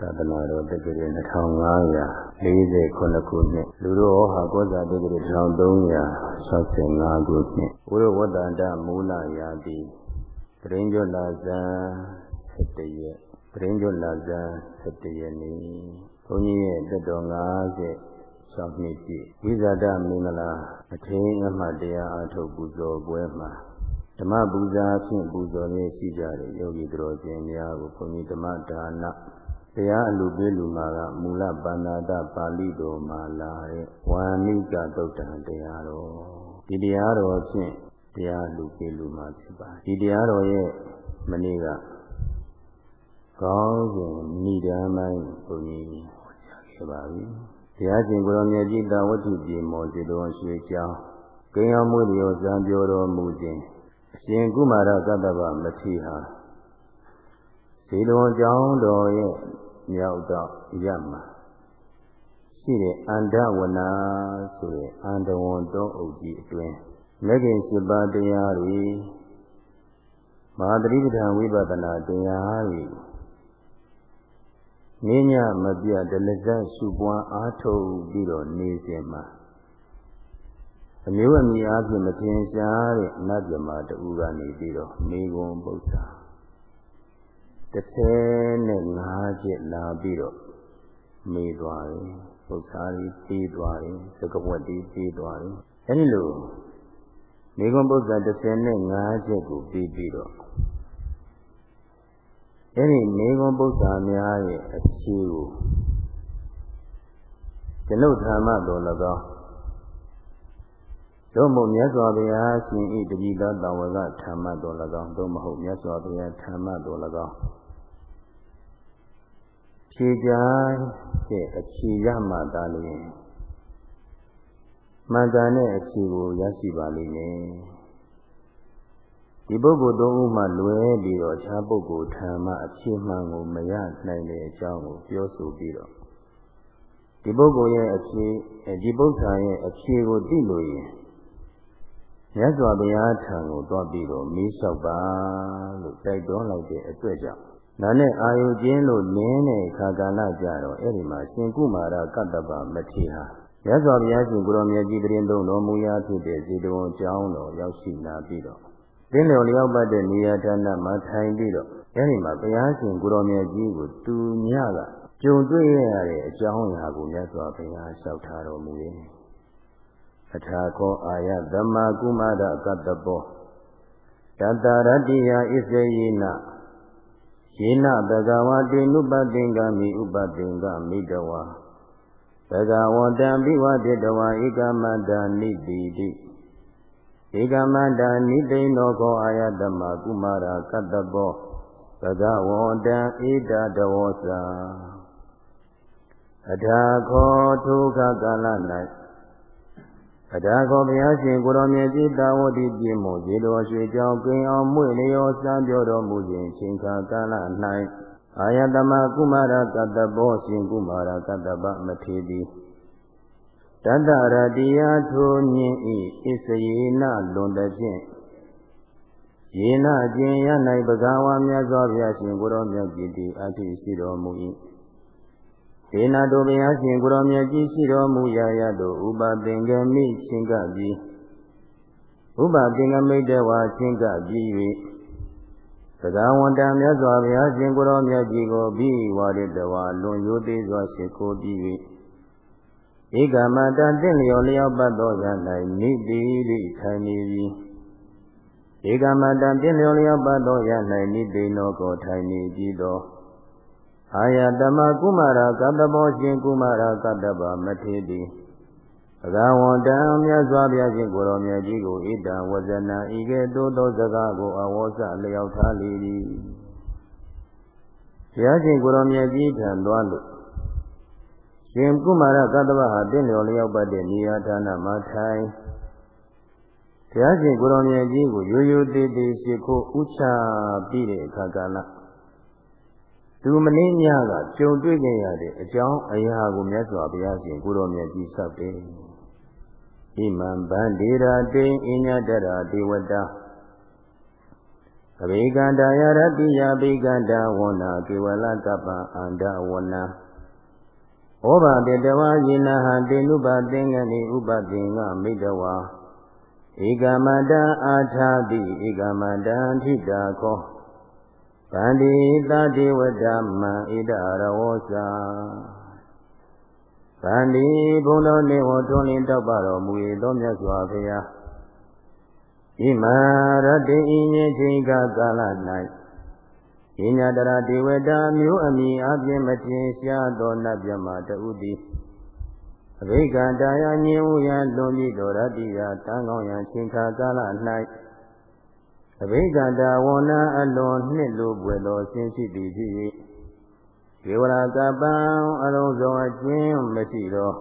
သာသနာတော်တက္ကရာ2549ခုနှစ်လူတော်ဟာကောဇာတက္ကရာ1365ခုနှစ်ဝိရဝတ္တန္တမူလရာတိတရင်ကျော်လာဇန်17ရက်တရင်ကျော်လာဇန်17ရက်နေ့ဘုန်းကြီးရဲ့တက်တော်50ဆောင်းနှစ်ပြည့်ဝိဇာတမင်္ဂလာအထင်းအမှတ်တရားအထုတ်ပူဇော်ပွဲမှာဓမ္မပူဇာဖြင့်ပူဇော်ရရှိကြတဲ့ယောဂီတော်ရှင်များကိုဘုန်းကြီးဓမ္မဒါန တရားအလူပေးလူမှာကမူလပါဏာတပါဠိတော်မှာလာတဲ့ဝါနိကသုတ်တံတရားတော်ဒီတရားတော်ဖြင့်တရားလူပေးလူမှာဖြစ်ပါဒီတရားတော်ရဲ့မနေ့ကကောင်းစဉ်ဏိဒာမိုင်းဘုန်းကြီးဟောကြားခဲ့ပါပြီတရားရှင်ကိုရောမြတ်ကြီးတာဝတ္ထုပြေမောစေတော်ရွှေကျောင်းကိန်းအောင်မွေလျောဇံပြောတော်မူခြင်းအရှင်ကုမာရကတ္တဗမထေရဟာဇေလွန်ကျောင်းတော်ရဲ့ မြောက်တော့ရမှာရှိတဲ့အန္တဝနာဆိုတဲ့အန္တဝန်တော်အုပ်ကြီးအတွင်းမဂ္ဂင်7ပါးတရားတွေမဟာတတိပဌာဝိပဿနာတရားတွေနင်းညမပြတ်တလဇတ်ရှုပွားအားထုတ်ပြီးတော့နေစဉ်မှာအမျိုးအမည်အားဖြင့်မထင်ရှားတဲ့နတ်မြမတူကနေပြီးတော့မေဂုံပု္ပ္ပာ 35ချက်လာပြီးတော့မေးသွားတယ်ပု္ပ္ပာကြီးပြီးသွားတယ်သကဝတ်ကြီးပြီးသွားတယ်အဲဒီလိုမေဂုံပု္ပ္ပာ35ချက်ကိုပြီးပြီးတော့အဲဒီမေဂုံပု္ပ္ပာများရဲ့အခြေကိုကျွန်ုပ်ဓမ္မတော်၎င်းသို့မဟုတ်မြတ်စွာဘုရားရှင်ဤတတိတတဝကဓမ္မတော်၎င်းသို့မဟုတ်မြတ်စွာဘုရားဓမ္မတော်၎င်း ဖြေကြတဲ့အခြေရမှသာလျှင်မှန်ကန်တဲ့အခြေကိုရရှိပါလိမ့်မယ်ဒီပုဂ္ဂိုလ်သုံးဦးမှလွဲပြီးတော့ခြားပုဂ္ဂိုလ်ဓမ္မအခြေမှန်ကိုမရနိုင်တဲ့အကြောင်းကိုပြောဆိုပြီးတော့ဒီပုဂ္ဂိုလ်ရဲ့အခြေဒီပု္ပ္ပာရဲ့အခြေကိုသိလို့ရင်မြတ်စွာဘုရားထံကိုသွားပြီးတော့မေးလျှောက်ပါလို့တိုက်တွန်းလိုက်တဲ့အတွက်ကြောင့် နာနဲ့အာယုကျင်းလို့နင်းတဲ့ခါကာလကြတော့အဲ့ဒီမှာရှင်ကုမာရကတ္တပမထေဟာမြတ်စွာဘုရားရှင်ကိုရောမြတ်ကြီးတရင်သုံးတော်မူရာဖြစ်တဲ့ဇေတဝန်ကျောင်းတော်ရောက်ရှိလာပြီးတော့တင်းတော်လျောက်ပတ်တဲ့နေရာဌာနမှာထိုင်ပြီးတော့အဲ့ဒီမှာဘုရားရှင်ကိုရောမြတ်ကြီးကိုသူညကကြုံတွေ့ရတဲ့အကြောင်းအရာကိုမြတ်စွာဘုရားလျှောက်ထားတော်မူရဲ့အထာခောအာယသမ္မာကုမာရကတ္တပောတတရတ္တိယဣစေယိန ယေနဘဂဝတိနုပသင်္ကမိဥပသင်္ကမိတဝါဘဂဝတံဘိဝတိတဝါဧကမန္တာနိတိတိဧကမန္တာနိသိဏောခောအာယသမကုမာရကတ္တပောဘဂဝတံဣဒတဝောစာအထာခောထုခကာလ၌ အတာကောဘုရားရှင်ကိုရောမြတ်ကြီးတာဝတိပြည့်မို့ရေတော်ရွှေကြောင်းကင်းအောင်မွေလျောစံပြောတော်မူခြင်းချိန်ခါကာလ၌အာယတမကုမာရကတ္တဘောရှင်ကုမာရကတ္တပမထေတိတတ္တရတိယထိုမြင်ဤဣစယေနလွန်တဖြင့်ယေနကျင်ရ၌ပကဝါမြတ်စွာဘုရားရှင်ကိုရောမြတ်ကြီးတိအထိရှိတော်မူ၏ ဒေနာတို့ဘုရားရှင်ကိုရောမြတ်ကြီးရှိတော်မူရာရတို့ဥပသင်္ကမိချင်းကပြီးဥပသင်္ကမိတဝါချင်းကပြီး၍သကဝန္တမြတ်စွာဘုရားရှင်ကိုရောမြတ်ကြီးကိုပြီးဝါရတဝါလွန်ရိုးသေးစွာရှိခိုးပြီး၍ဧကမတတင့်လျော်လျောက်ပတ်သောဇာ၌နိတိလိထိုင်နေပြီဧကမတတင့်လျော်လျောက်ပတ်သောဇာ၌နိတိနောကိုထိုင်နေကြည်သော အာယတမကုမာရကတ္တဘောရှင်ကုမာရကတ္တဗမထေတိဘဂဝန္တံမြတ်စွာဘုရားရှင်ကိုရောမြတ်ကြီးကိုဣဒံဝဇနာဤကဲ့သို့သောစကားကိုအဝေါစလျောက်ထားလေသည်ဘုရားရှင်ကိုရောမြတ်ကြီးထံသွားလို့ရှင်ကုမာရကတ္တဗဟာတင့်လျော်လျောက်ပတ်တဲ့နေရာဌာနမှာထိုင်ဘုရားရှင်ကိုရောမြတ်ကြီးကိုရိုးရိုးသေးသေးရှိခိုးဥချပြီးတဲ့အခါကလည်း သူမင်းညကကြုံတွေ့ခဲ့ရတဲ့အကြောင်းအရာကိုမြတ်စွာဘုရားရှင်ကိုတော်မြတ်ကြီးဆောက်တယ်။ဣမံဗန္ဒေရာတေအညတရာဒေဝတာအဘိကန္တာယရတိယဘိကန္တာဝနာကေဝလကပ္ပအန္တဝနာဩဘာတေတဝါယေနဟတေနုပသင်္ကနိဥပသင်္ကမိတဝါဧကမတံအာထာတိဧကမတံထိတာခော ဗန္တိသတိဝတ္တမံဣဒရဝောစာဗန္တိဘုံတော်နေဝထွန်းလင်းတောက်ပါတော်မူ၏သောမြတ်စွာဘုရားဣမရတေဤညချင်းကကာလ၌ပညာတရာဒေဝတာမျိုးအမိအပြင်းမတင်ရှားသောနတ်မြမတူသည်အဘိကတာယညင်ဝရလွန်ပြီးတော်ရတိယတန်ကောင်းရန်ချင်းခါကာလ၌ အဘိကတာဝနာအလွန်နှစ်လိုပွေတော်ဆင်းရှိသည်ဖြစ်၍ဒေဝရာကပံအလုံးစုံအကျဉ်းမရှိသော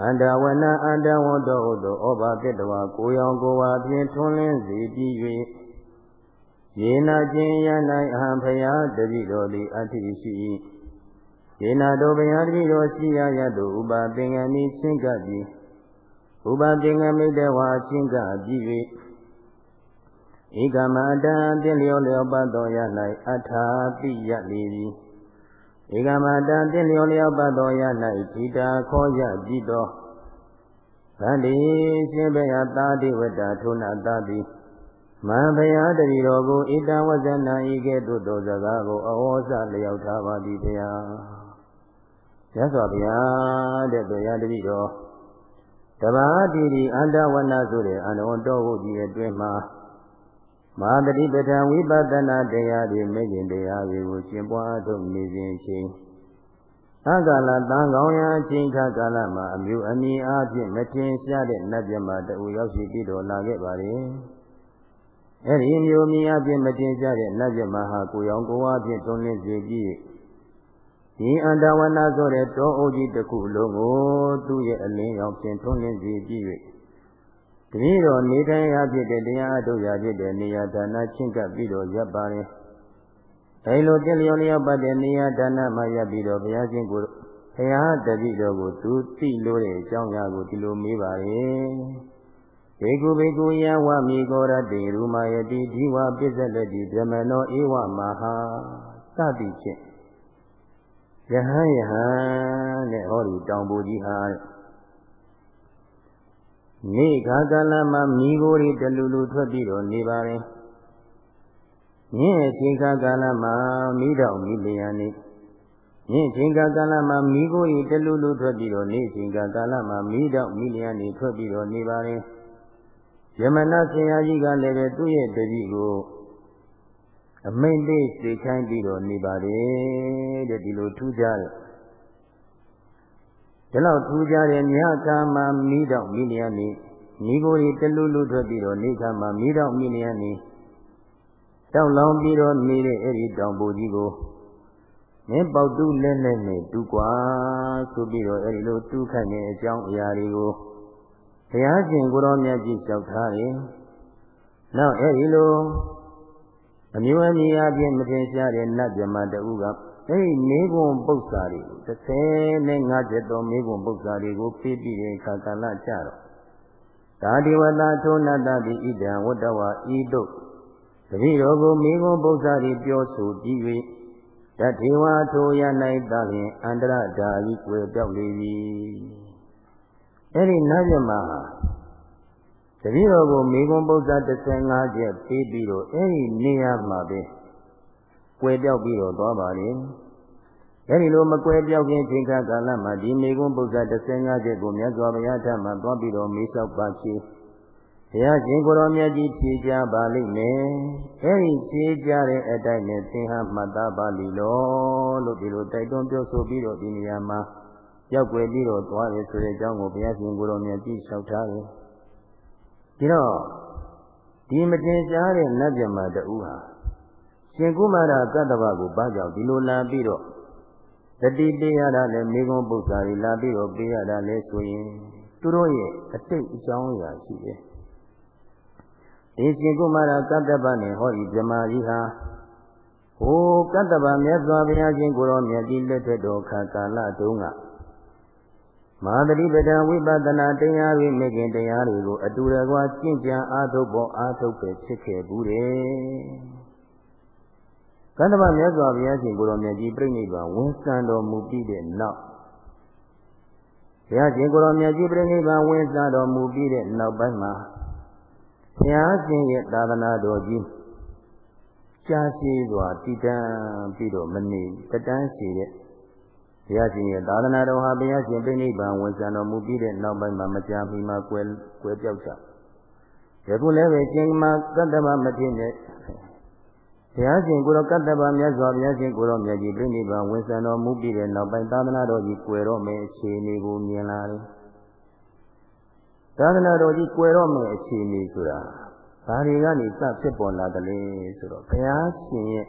အန္တဝနာအန္တဝတ္တောသောဩဘာတိတဝါကိုရောင်ကိုဝါဖြင့်ထွန်းလင်းစေပြီး၍ယေနာခြင်းယ၌အဟံဖယားတတိတော်သည်အတ္တိရှိ၏ယေနာတို့ဘုရားတတိတော်ရှိရရသို့ဥပါသင်္ကမိချင်းကပ်ပြီးဥပါသင်္ကမိတဝါချင်းကပ်ပြီး၍ ဧကမတံတင်လျောလျောပတ်တော်ရ၌အထာပိယလေသည်ဧကမတံတင်လျောလျောပတ်တော်ရ၌ဣတာခေါ်ရပြီးတော့ဗန္တိရှင်ဘယသာတိဝတ္တထုနာတာတိမံဘုရားတတိတော်ကိုဣတံဝဇ္ဇနာဤကဲ့သို့သောစကားကိုအဝေါစလျောက်ထားပါသည်ဘုရားရသော်ဘုရားတဲ့တရားတတိတော်တဘာတိတိအန္တဝနဆိုတဲ့အနဝတ္တဝုကြီးအတွင်းမှာ မာတတိပဋ္ဌာဝိပဿနာတရားတွေမိခင်တရားတွေကိုရှင်းပွားထုတ်နေစဉ်ချင်းသံဃာလတန်ကောင်းရာအချိန်ခါကာလမှာအမျိုးအမည်အားဖြင့်မတင်ရှားတဲ့နတ်မြတ်တူရောက်ရှိပြီးတော့လာခဲ့ပါလေ။အဲဒီမျိုးမြည်အဖြစ်မတင်ရှားတဲ့နတ်မြတ်မဟာကိုရောင်ကိုဝါဖြင့်တွန်းလင်းစေပြီးဒီအန္တဝနာဆိုတဲ့တောအုပ်ကြီးတစ်ခုလုံးကိုသူ့ရဲ့အလင်းရောင်ဖြင့်တွန်းလင်းစေပြီး၍ တတိတော်နေထိုင်ရဖြစ်တဲ့တရားအထုတ်ရဖြစ်တဲ့နေရာဌာနချင်းကပ်ပြီးတော့ရပ်ပါတယ်။အဲလိုတက်လျော်လျော်ပတ်တဲ့နေရာဌာနမှာရပ်ပြီးတော့ဘုရားရှင်ကိုဘုရားတတိတော်ကိုသူသိလို့တဲ့အကြောင်းအရာကိုဒီလိုမေးပါရဲ့။ဘေကုဘေကုယဝမိကောရတေရူမာယတိဒီဝပစ္စလက်တိဗြဟ္မနောဧဝမဟာစသည်ဖြင့်ယဟန်ယဟန်တဲ့ဟောဒီတောင်ပူကြီးဟာတဲ့ နေ့ခါကာလမှာမိโกတွေတလူလူထွက်ပြီးတော့နေပါတယ်ညင်အချိန်ခါကာလမှာမိတော်မိလျာနေညင်အချိန်ခါကာလမှာမိโกတွေတလူလူထွက်ပြီးတော့နေ့အချိန်ခါကာလမှာမိတော်မိလျာနေထွက်ပြီးတော့နေပါတယ်ယမနာဆရာကြီးကလည်းပဲသူ့ရဲ့တပည့်ကိုအမိန့်လေးစေခိုင်းပြီးတော့နေပါတယ်တဲ့ဒီလိုထူးကြတယ် ဒီလောက်ထူးကြတဲ့ညကမှမိတော့မိလျာနေမိကိုယ်တလူလူထွက်ပြီးတော့နေကမှမိတော့မိလျာနေတောက်လောင်ပြီးတော့နေတဲ့အဲ့ဒီတောင်ပူကြီးကိုမင်းပေါတူးလဲလဲနဲ့တူกว่าဆိုပြီးတော့အဲ့ဒီလိုတူးခိုက်နေအကြောင်းအရာတွေကိုဘုရားရှင်ကိုရောမြတ်ကြီးလျှောက်ထားတယ်။နောက်အဲ့ဒီလိုအမျိုးအမည်အပြင်မထင်ရှားတဲ့နတ်မြမတူက အဲ့ဒီမေကွန်ပု္ပ္ပာတွေကို35ချက်သောမေကွန်ပု္ပ္ပာတွေကိုဖြည့်ပြီးတဲ့အခါကာလကြတော့သာဒီဝတထိုနတ္တတိဣဒံဝတ္တဝဤတို့တတိတော်ကိုမေကွန်ပု္ပ္ပာတွေပြောဆိုပြီး၍တထေဝထိုရ၌သာလျင်အန္တရဓာဤွယ်ပြောက်လေပြီအဲ့ဒီနတ်မြမဟာတတိတော်ကိုမေကွန်ပု္ပ္ပာ35ချက်ပြီးပြီးတော့အဲ့ဒီနေရာမှာပဲ ကွယ်ပြောက်ပြီးတော့သွားပါလေအဲဒီလိုမကွယ်ပြောက်ခြင်းချိန်ခါကာလမှာဒီမေကွန်းပု္ပ္ပာ15ချက်ကိုမြတ်စွာဘုရားထံမှာသွားပြီးတော့မေးလျှောက်ပါချေဘုရားရှင်ကိုရောမြတ်ကြီးဖြေကြပါလိမ့်မယ်အဲဒီဖြေကြတဲ့အတိုင်းနဲ့သင်ဟာမှတ်သားပါလိလောလို့ဒီလိုတိုက်တွန်းပြောဆိုပြီးတော့ဒီနေရာမှာရောက်ွယ်ပြီးတော့သွားတယ်ဆိုတဲ့အကြောင်းကိုဘုရားရှင်ကိုရောမြတ်ကြီးလျှောက်ထားတယ်ဒီတော့ဒီမတင်ရှားတဲ့နတ်မြတ်မှာတူဟာ ရှင်ကုမာရကတ္တဗကိုဘာကြောင့်ဒီလိုလာပြီးတော့တတိပေးရတာလည်းမိဂုံပု္ပ္ပာတွေလာပြီးတော့ပေးရတာလည်းဆိုရင်သူတို့ရဲ့အတိတ်အကြောင်းအရာရှိတယ်။ဒီရှင်ကုမာရကတ္တဗနဲ့ဟောဒီဗြမာကြီးဟာဟိုကတ္တဗမြတ်စွာဘုရားရှင်ကိုရောမြတ်ကြီးလက်ထက်တော်ခါကာလတုန်းကမဟာတတိပဒံဝိပဿနာတရားတွေမြခင်တရားတွေကိုအတူတကွာကျင့်ကြံအားထုတ်ဖို့အားထုတ်ပဲဖြစ်ခဲ့ဘူးတယ်။ သတ္တဗမြတ်စွာဘုရားရှင်ကိုရောမြတ်ကြီးပြိဋိဘံဝန်ဆံတော်မူပြီးတဲ့နောက်ဘုရားရှင်ကိုရောမြတ်ကြီးပြိဋိဘံဝန်ဆံတော်မူပြီးတဲ့နောက်ပိုင်းမှာဘုရားရှင်ရဲ့သာသနာတော်ကြီးကြာရှည်စွာတည်တံ့ပြီးတော့မနေတတန်းရှိတဲ့ဘုရားရှင်ရဲ့သာသနာတော်ဟာဘုရားရှင်ပြိဋိဘံဝန်ဆံတော်မူပြီးတဲ့နောက်ပိုင်းမှာမကြာမီမှာကွယ်ကွယ်ပြောက်ကြယခုလည်းပဲကျင်မာကတ္တဗမဖြစ်နဲ့ ဘုရားရှင်ကိုရောကတ္တဗမြတ်စွာဘုရားရှင်ကိုရောမြတ်ကြီးပြိဋိဘံဝန်ဆံတော်မူပြီးတဲ့နောက်ပိုင်းသာသနာတော်ကြီးကွယ်တော့မယ်အခြေအနေကိုမြင်လာတယ်သာသနာတော်ကြီးကွယ်တော့မယ်အခြေအနေဆိုတာဘာတွေကနေစဖြစ်ပေါ်လာတယ်လဲဆိုတော့ဘုရားရှင်ရဲ့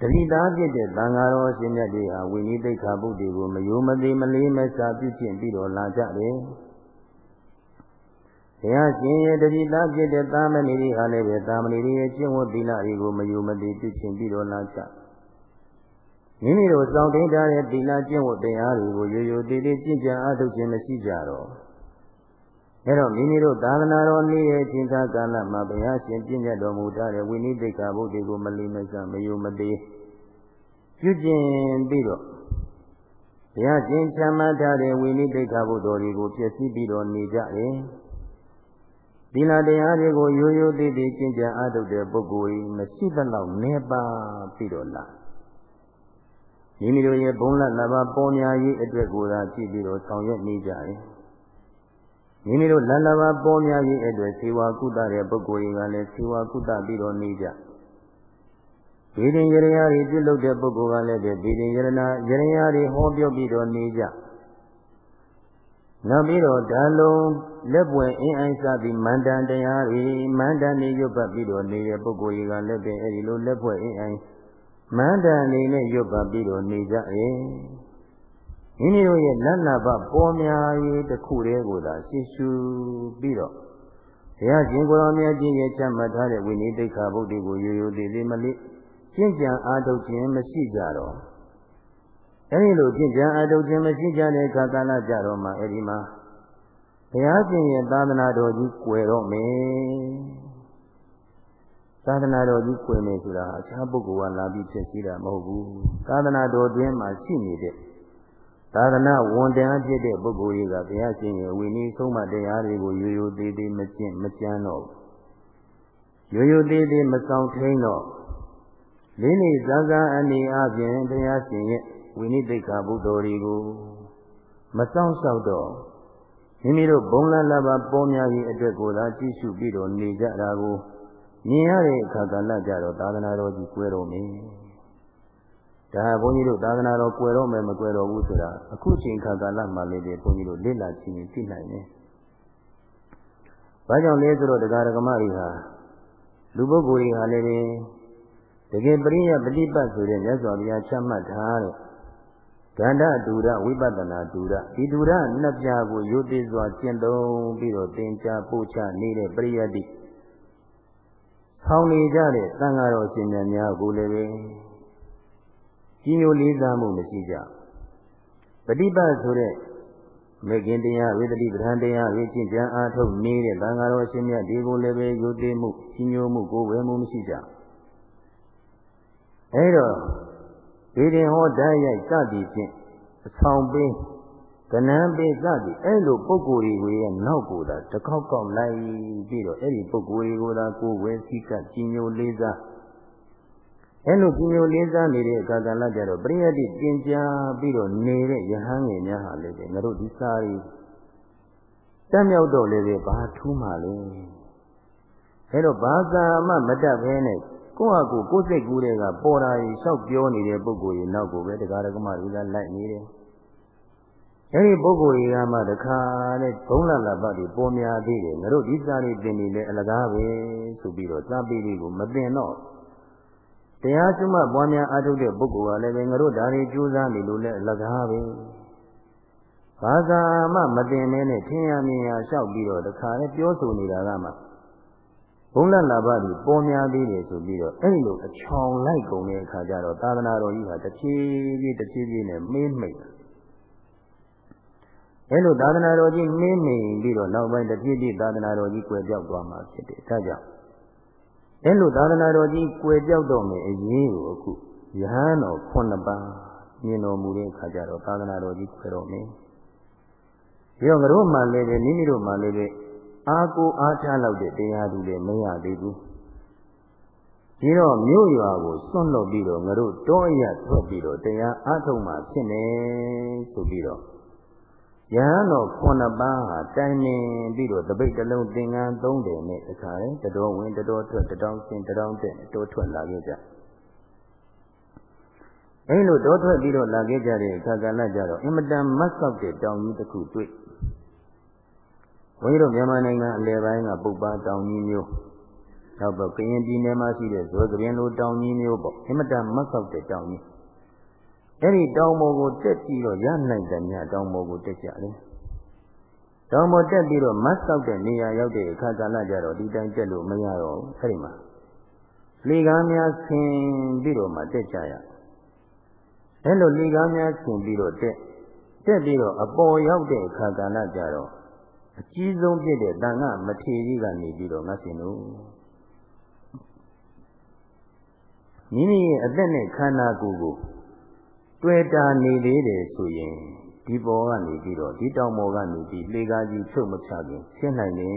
တတိသားဖြစ်တဲ့သံဃာတော်ရှင်မြတ်တွေဟာဝိနည်းသိက္ခာပုဒ်တွေကိုမယိုမသေးမလေးမစားပြုကျင့်ပြီးတော့လာကြတယ်။ ဘုရားရှင်ရဲ့တတိသားဖြစ်တဲ့သာမဏေတွေဟာလည်းပဲသာမဏေတွေရဲ့ကျင့်ဝတ်သီလတွေကိုမယိုမသေးပြုကျင့်ပြီးတော့လာကြ။မိမိတို့စောင့်တင်းထားတဲ့သီလကျင့်ဝတ်တရားတွေကိုရိုးရိုးသေးသေးကျင့်ကြံအားထုတ်ခြင်းမရှိကြတော့အဲတော့မိမိတို့သာသနာတော်နေ့ရဲ့ချိန်ကာလမှာဘုရားရှင်ပြည့်ညတ်တော်မူထားတဲ့ဝိနည်းသိက္ခာပုဒ်တွေကိုမလီမဆမယုံမသေးပြုကျင့်ပြီးတော့ဘုရားရှင်ချမ်းသာထားတဲ့ဝိနည်းသိက္ခာပုဒ်တော်တွေကိုပြည့်စည်ပြီးတော့နေကြတယ်။ဒီ လာတရားတွေကိုရိုးရိုးသေးသေးကျင့်ကြံအားထုတ်တဲ့ပုဂ္ဂိုလ်ကြီးမရှိသလောက်နေပါပြီးတော့လာမိမိတို့ရဲ့ဘုံလတ်နဘာပေါ်များရေးအတွက်ကိုသာကြည့်ပြီးတော့ဆောင်ရွက်နေကြတယ်။မိမိတို့လန်လဘာပေါ်များရေးအတွက်ဇေဝကုသတဲ့ပုဂ္ဂိုလ်တွေကလည်းဇေဝကုသပြီးတော့နေကြဗေဒင်ယရယာတွေပြုလုပ်တဲ့ပုဂ္ဂိုလ်ကလည်းပဲဗေဒင်ယရနာယရယာတွေဟောပြောပြီးတော့နေကြ နောက်ပြီးတော့ဓာလုံးလက်ပွင့်အင်းအိုင်စသည်မန္တန်တရားတွေမန္တန်နေရွတ်ပတ်ပြီးတော့နေတဲ့ပုဂ္ဂိုလ်တွေကလည်းပဲအဲဒီလိုလက်ပွင့်အင်းအိုင်မန္တန်နေနဲ့ရွတ်ပတ်ပြီးတော့နေကြရဲ့မိမိတို့ရဲ့လတ်နာပပေါ်များရေးတစ်ခုတည်းကိုသာရှင်းရှုပြီးတော့ဘုရားရှင်ကိုယ်တော်မြတ်ကြီးရဲ့ချမှတ်ထားတဲ့ဝိနည်းတိခါဘုဒ္ဓကိုရိုးရိုးသေးသေးမလေးကျင့်ကြံအားထုတ်ခြင်းမရှိကြတော့ အဲဒီလိုကျင့်ကြံအားထုတ်ခြင်းမရှိကြတဲ့အခါကာလကြတော့မှအဲဒီမှာဘုရားရှင်ရဲ့သာသနာတော်ကြီးကွယ်တော့မယ်သာသနာတော်ကြီးကွယ်မယ်ဆိုတာအခြားပုဂ္ဂိုလ်ကလာပြီးဖြစ်စီတာမဟုတ်ဘူးသာသနာတော်တွင်မှာရှိနေတဲ့သာသနာဝန်တန်းဖြစ်တဲ့ပုဂ္ဂိုလ်တွေကဘုရားရှင်ရဲ့ဝိနည်းဆုံးမတရားတွေကိုရိုးရိုးသေးသေးမကျင့်မကြမ်းတော့ရိုးရိုးသေးသေးမဆောင်ထိန်တော့လေးနေစားစားအနေအချင်းဘုရားရှင်ရဲ့ ဝိနည်းသိက္ခာဘုဒ္ဓတွေကိုမဆောင်လျှောက်တော့မိမိတို့ဘုံလလဘပေါ်များရေးအတွက်ကိုသာကြည့်ရှုပြီးတော့နေကြတာကိုမြင်ရတဲ့အခါကလည်းကြတော့သာသနာတော်ကြီးကွဲတော်မူဒါဘုန်းကြီးတို့သာသနာတော်ကွယ်တော့မယ်မကွယ်တော့ဘူးဆိုတာအခုချိန်ခါကာလမှာလေးတွေဘုန်းကြီးတို့လေ့လာခြင်းသိနိုင်တယ်။ဘာကြောင့်လဲဆိုတော့တရားဓမ္မတွေဟာလူပုဂ္ဂိုလ်တွေဟာလည်းတကယ်ပရိယပฏิပတ်ဆိုတဲ့မြတ်စွာဘုရားချမှတ်ထားတဲ့ ကန္ဓဒူရဝိပဿနာဒူရဒီဒူရနှစ်ပြားကိုရုပ်သေးစွာကျင့်သုံးပြီးတော့သင်ကြားပို့ချနေတဲ့ပရိယတိဆောင်းနေကြတဲ့သံဃာတော်ရှင်များကိုလည်းပဲကြီးညိုလေးစားမှုမရှိကြပฏิပတ်ဆိုတဲ့မေခင်တရားဝိသတိပဋ္ဌာန်တရားဝိကျင့်ကြံအားထုတ်နေတဲ့သံဃာတော်ရှင်မြတ်ဒီကိုလည်းပဲယုသိမှုကြီးညိုမှုကိုယ်ဝဲမှုမရှိကြအဲတော့ ဒီတင်ဟောတရားရိုက်စသည်ဖြင့်အဆောင်ပေးကနန်းပေးစသည်အဲ့လိုပုဂ္ဂိုလ်တွေရဲ့နောက်ကိုသာတကောက်ကောက်လိုက်ပြီးတော့အဲ့ဒီပုဂ္ဂိုလ်တွေကိုသာကိုယ်ဝဲစည်းကကြီးညိုလေးစားအဲလိုပြင်းပြလေးစားနေတဲ့အခါကလည်းကြတော့ပရိယတ်တိပင်ကြပြီးတော့နေတဲ့ယဟန်ငယ်များဟာလည်းငါတို့ဒီစာရီတက်မြောက်တော့လေပဲဘာထူးမှလဲအဲတော့ဘာသာမှမတတ်ဘဲနဲ့ ကိုယ့်ဟာကိုယ်ကိုယ်စိတ်ကူးတဲ့ကပေါ်တာကြီးလျှောက်ပြောနေတဲ့ပုဂ္ဂိုလ်ကြီးနောက်ကိုပဲတရားဓမ္မတွေကလိုက်နေတယ်အဲဒီပုဂ္ဂိုလ်ကြီးကမှတခါနဲ့ဘုံလလပတ်တွေပေါ်များသေးတယ်ငါတို့ဒီစာရီတင်နေလဲအလကားပဲဆိုပြီးတော့စာပေလေးကိုမတင်တော့တရားကျွမပွားများအားထုတ်တဲ့ပုဂ္ဂိုလ်ကလည်းပဲငါတို့ဒါတွေကြိုးစားနေလို့လည်းအလကားပဲဘာသာမှမတင်မဲနဲ့ထင်ရမြင်ရလျှောက်ပြီးတော့တခါနဲ့ပြောဆိုနေတာကမှ ဘုံလလာဘကြီးပေါ်များသေးတယ်ဆိုပြီးတော့အဲ့လိုအချောင်လိုက်ကုန်တဲ့အခါကျတော့သာသနာတော်ကြီးဟာတစ်ဖြည်းဖြည်းတစ်ဖြည်းဖြည်းနဲ့မေးမိတ်အဲလိုသာသနာတော်ကြီးနှင်းနေပြီးတော့နောက်ပိုင်းတပြည့်ပြည့်သာသနာတော်ကြီးကွယ်ပြောက်သွားမှာဖြစ်တယ်။ဒါကြောင့်အဲလိုသာသနာတော်ကြီးကွယ်ပြောက်တော့မယ်အရေးကိုအခုယဟန်တော်ခုနှစ်ပါးမြင်တော်မူတဲ့အခါကျတော့သာသနာတော်ကြီးကွယ်တော့မယ်။ပြီးတော့ငါတို့မှလည်းပဲမိမိတို့မှလည်းပဲ အာကိုအားထားလောက်တဲ့တရားသူလည်းမရသေးဘူး။ဒီတော့မြို့ရွာကိုစွန့်လွတ်ပြီးတော့ငါတို့တောအရထွက်ပြီးတော့တရားအားထုတ်မှဖြစ်နေဆိုပြီးတော့ယဟန်တော်ခုနှစ်ပါးဟာတိုင်ပင်ပြီးတော့တပိတ်တလုံးသင်္ကန်းသုံးတယ်နဲ့အခါရင်တတော်ဝင်တတော်ထွက်တတောင်းဆင်းတတောင်းတက်တိုးထွက်လာခဲ့ကြအဲလိုတိုးထွက်ပြီးတော့လာခဲ့ကြတဲ့အခါကလည်းကြတော့အင်မတန်မတ်ဆောက်တဲ့တောင်ကြီးတစ်ခုတွေ့ ဘုန်းကြီးတို့မြန်မာနိုင်ငံအလယ်ပိုင်းကပုပ္ပတောင်ကြီးမျိုးနောက်တော့ကရင်ပြည်နယ်မှာရှိတဲ့ဇောကရင်လိုတောင်ကြီးမျိုးပေါ့အင်မတန်မတ်ဆောက်တဲ့တောင်ကြီးအဲ့ဒီတောင်ပေါ်ကိုတက်ပြီးတော့ရနိုင်တယ်မြတ်တောင်ပေါ်ကိုတက်ကြတယ်တောင်ပေါ်တက်ပြီးတော့မတ်ဆောက်တဲ့နေရာရောက်တဲ့အခါကာလကြတော့ဒီတိုင်းတက်လို့မရတော့ဘူးအဲ့ဒီမှာလေကားများဆင်ပြီးတော့မှတက်ကြရအဲ့လိုလေကားများဆင်ပြီးတော့တက်တက်ပြီးတော့အပေါ်ရောက်တဲ့အခါကာလကြတော့ အကြီးဆုံးဖြစ်တဲ့တန်ခမထေကြီးကနေပြီးတော့ငါရှင်တို့မိမိရဲ့အသက်နဲ့ခန္ဓာကိုယ်ကိုတွေ့တာနေသေးတယ်ဆိုရင်ဒီပေါ်ကနေပြီးတော့ဒီတောင်ပေါ်ကနေပြီးလေကားကြီးချုပ်မချခင်ရှင်းနိုင်တယ်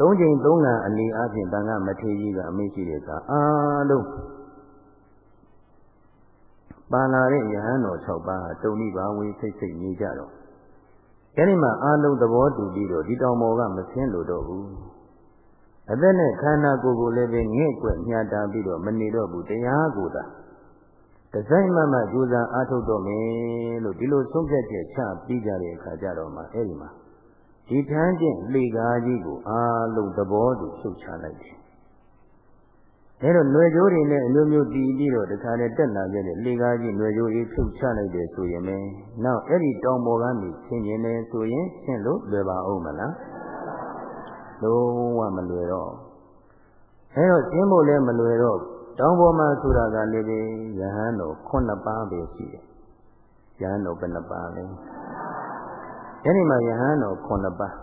သုံးချိန်သုံးလအနေအချင်းတန်ခမထေကြီးကအမေရှိတဲ့အခါအားလုံးပါလာတဲ့ယဟန်တော်6ပါးတုံနိပါဝေစိတ်စိတ်နေကြတော့ အဲဒီမှာအားလုံးသဘောတူပြီးတော့ဒီတောင်ပေါ်ကမဆင်းလို့တော့ဘူးအသက်နဲ့ခန္ဓာကိုယ်ကိုလည်းပဲငဲ့ကွက်ညှာတာပြီးတော့မနေတော့ဘူးတရားကိုသာတစိုက်မမကြိုးစားအားထုတ်တော့မယ်လို့ဒီလိုဆုံးဖြတ်ချက်ချပြီးကြတဲ့အခါကျတော့မှအဲ့ဒီမှာဒီထမ်းကျင့်လေကားကြီးကိုအားလုံးသဘောတူဆုတ်ချလိုက်တယ် အဲတော့ຫນွေကြိုးတွေနဲ့အမျိုးမျိုးတည်ပြီးတော့တခါတည်းတက်လာခဲ့တဲ့လေကားကြီးຫນွေကြိုးကြီးဖြုတ်ချလိုက်တယ်ဆိုရင်လည်းနောက်အဲ့ဒီတောင်ပေါ်ကနေဆင်းရင်လည်းဆိုရင်ဆင်းလို့လွယ်ပါအောင်မလားလုံးဝမလွယ်တော့အဲတော့ကျင်းဖို့လည်းမလွယ်တော့တောင်ပေါ်မှာဆိုတာကလည်းပဲယဟန်တော်ခုနှစ်ပါးပဲရှိတယ်ယဟန်တော်ဘယ်နှပါးလဲအဲဒီမှာယဟန်တော်ခုနှစ်ပါး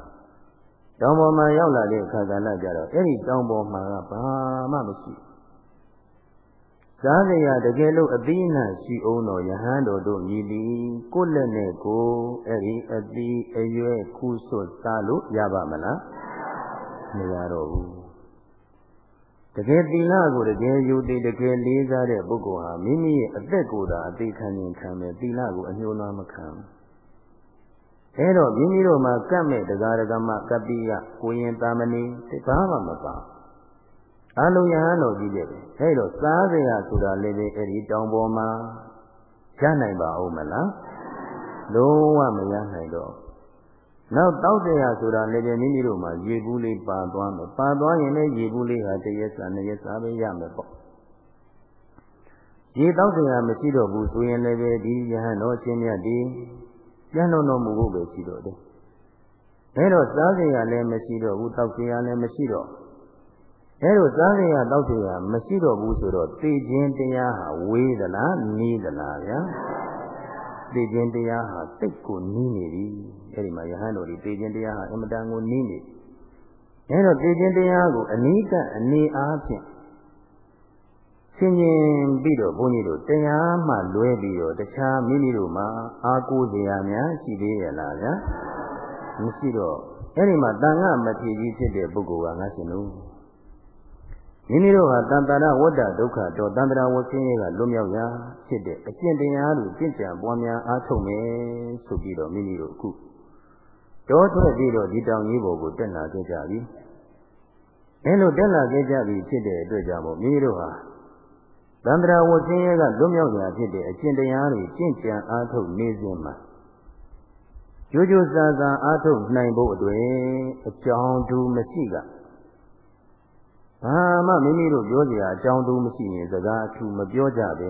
တောင်ပေါ်မှာရောက်လာတဲ့အခါကလည်းကြတော့အဲ့ဒီတောင်ပေါ်မှာကဘာမှမရှိ စားစရာတကယ်လို့အသီးနှံရှိအောင်တော့ယဟန်တော်တို့မြည်ပြီးကိုယ်လက်နဲ့ကိုအဲ့ဒီအသီးအရွယ်ခူးဆွတ်စားလို့ရပါမလားမရတော့ဘူးတကယ်သီလကိုတကယ်ယူတည်တကယ်လေးစားတဲ့ပုဂ္ဂိုလ်ဟာမိမိရဲ့အသက်ကိုယ်သာအသေးခံရင်ခံမယ်သီလကိုအညှိုးနှွမ်းမခံအဲတော့မိမိတို့မှာကတ်မဲ့တရားဒဂမကပ္ပိယကိုရင်တာမဏိတကားမှမပါ အလုံးယဟန်တော်ကြီးတဲ့အဲတော့စားစရာဆိုတာလည်းပဲအဲဒီတောင်ပေါ်မှာရနိုင်ပါဦးမလားလုံးဝမရနိုင်တော့နောက်တောက်တရားဆိုတာလည်းပဲမိမိတို့မှာရေဘူးလေးပါသွားမယ်ပါသွားရင်လည်းရေဘူးလေးဟာတရက်စာနှစ်ရက်စာပဲရမယ်ပေါ့ရေတောက်တရားမရှိတော့ဘူးဆိုရင်လည်းပဲဒီယဟန်တော်ရှင်မြတ်ဒီပြန်လုံးတော်မူဖို့ပဲရှိတော့တယ်အဲတော့စားစရာလည်းမရှိတော့ဘူးတောက်စရာလည်းမရှိတော့ အဲလိုစားစရာတောက်စရာမရှိတော့ဘူးဆိုတော့သိခြင်းတရားဟာဝေးသလားနီးသလားဗျာသိခြင်းတရားဟာစိတ်ကိုနီးနေပြီအဲဒီမှာယဟန်တော်ဒီသိခြင်းတရားဟာအမတန်ကိုနီးနေအဲတော့သိခြင်းတရားကိုအနိကအနေအားဖြင့်ဆင်ញင်ပြီးတော့ဘုန်းကြီးတို့တရားမှလွဲပြီးတော့တခြားမိမိတို့မှာအာကိုစရာများရှိသေးရဲ့လားဗျာမရှိတော့အဲ့ဒီမှာတန်ခမထေကြီးဖြစ်တဲ့ပုဂ္ဂိုလ်ကငါရှင်တို့ မိမိတို့ဟာတန်တရာဝတ္တဒုက္ခတော့တန်တရာဝဆင်းရဲကလွတ်မြောက်ရာဖြစ်တဲ့အကျင့်တရားတွေပြင့်ကြံပွားများအားထုတ်မယ်ဆိုပြီးတော့မိမိတို့အခုတောထွက်ပြီးတော့ဒီတောင်ကြီးပေါ်ကိုတက်လာခဲ့ကြပြီအဲလိုတက်လာခဲ့ကြပြီဖြစ်တဲ့အတွက်ကြောင့်မိမိတို့ဟာတန်တရာဝဆင်းရဲကလွတ်မြောက်ရာဖြစ်တဲ့အကျင့်တရားတွေပြင့်ကြံအားထုတ်နေစဉ်မှာကြိုးကြိုးစားစားအားထုတ်နိုင်ဖို့အတွက်အကြောင်းတူမရှိက ဘာမှမိမိတို့ပြောစရာအကြောင်းတူမရှိရင်စကားအထူးမပြောကြပဲ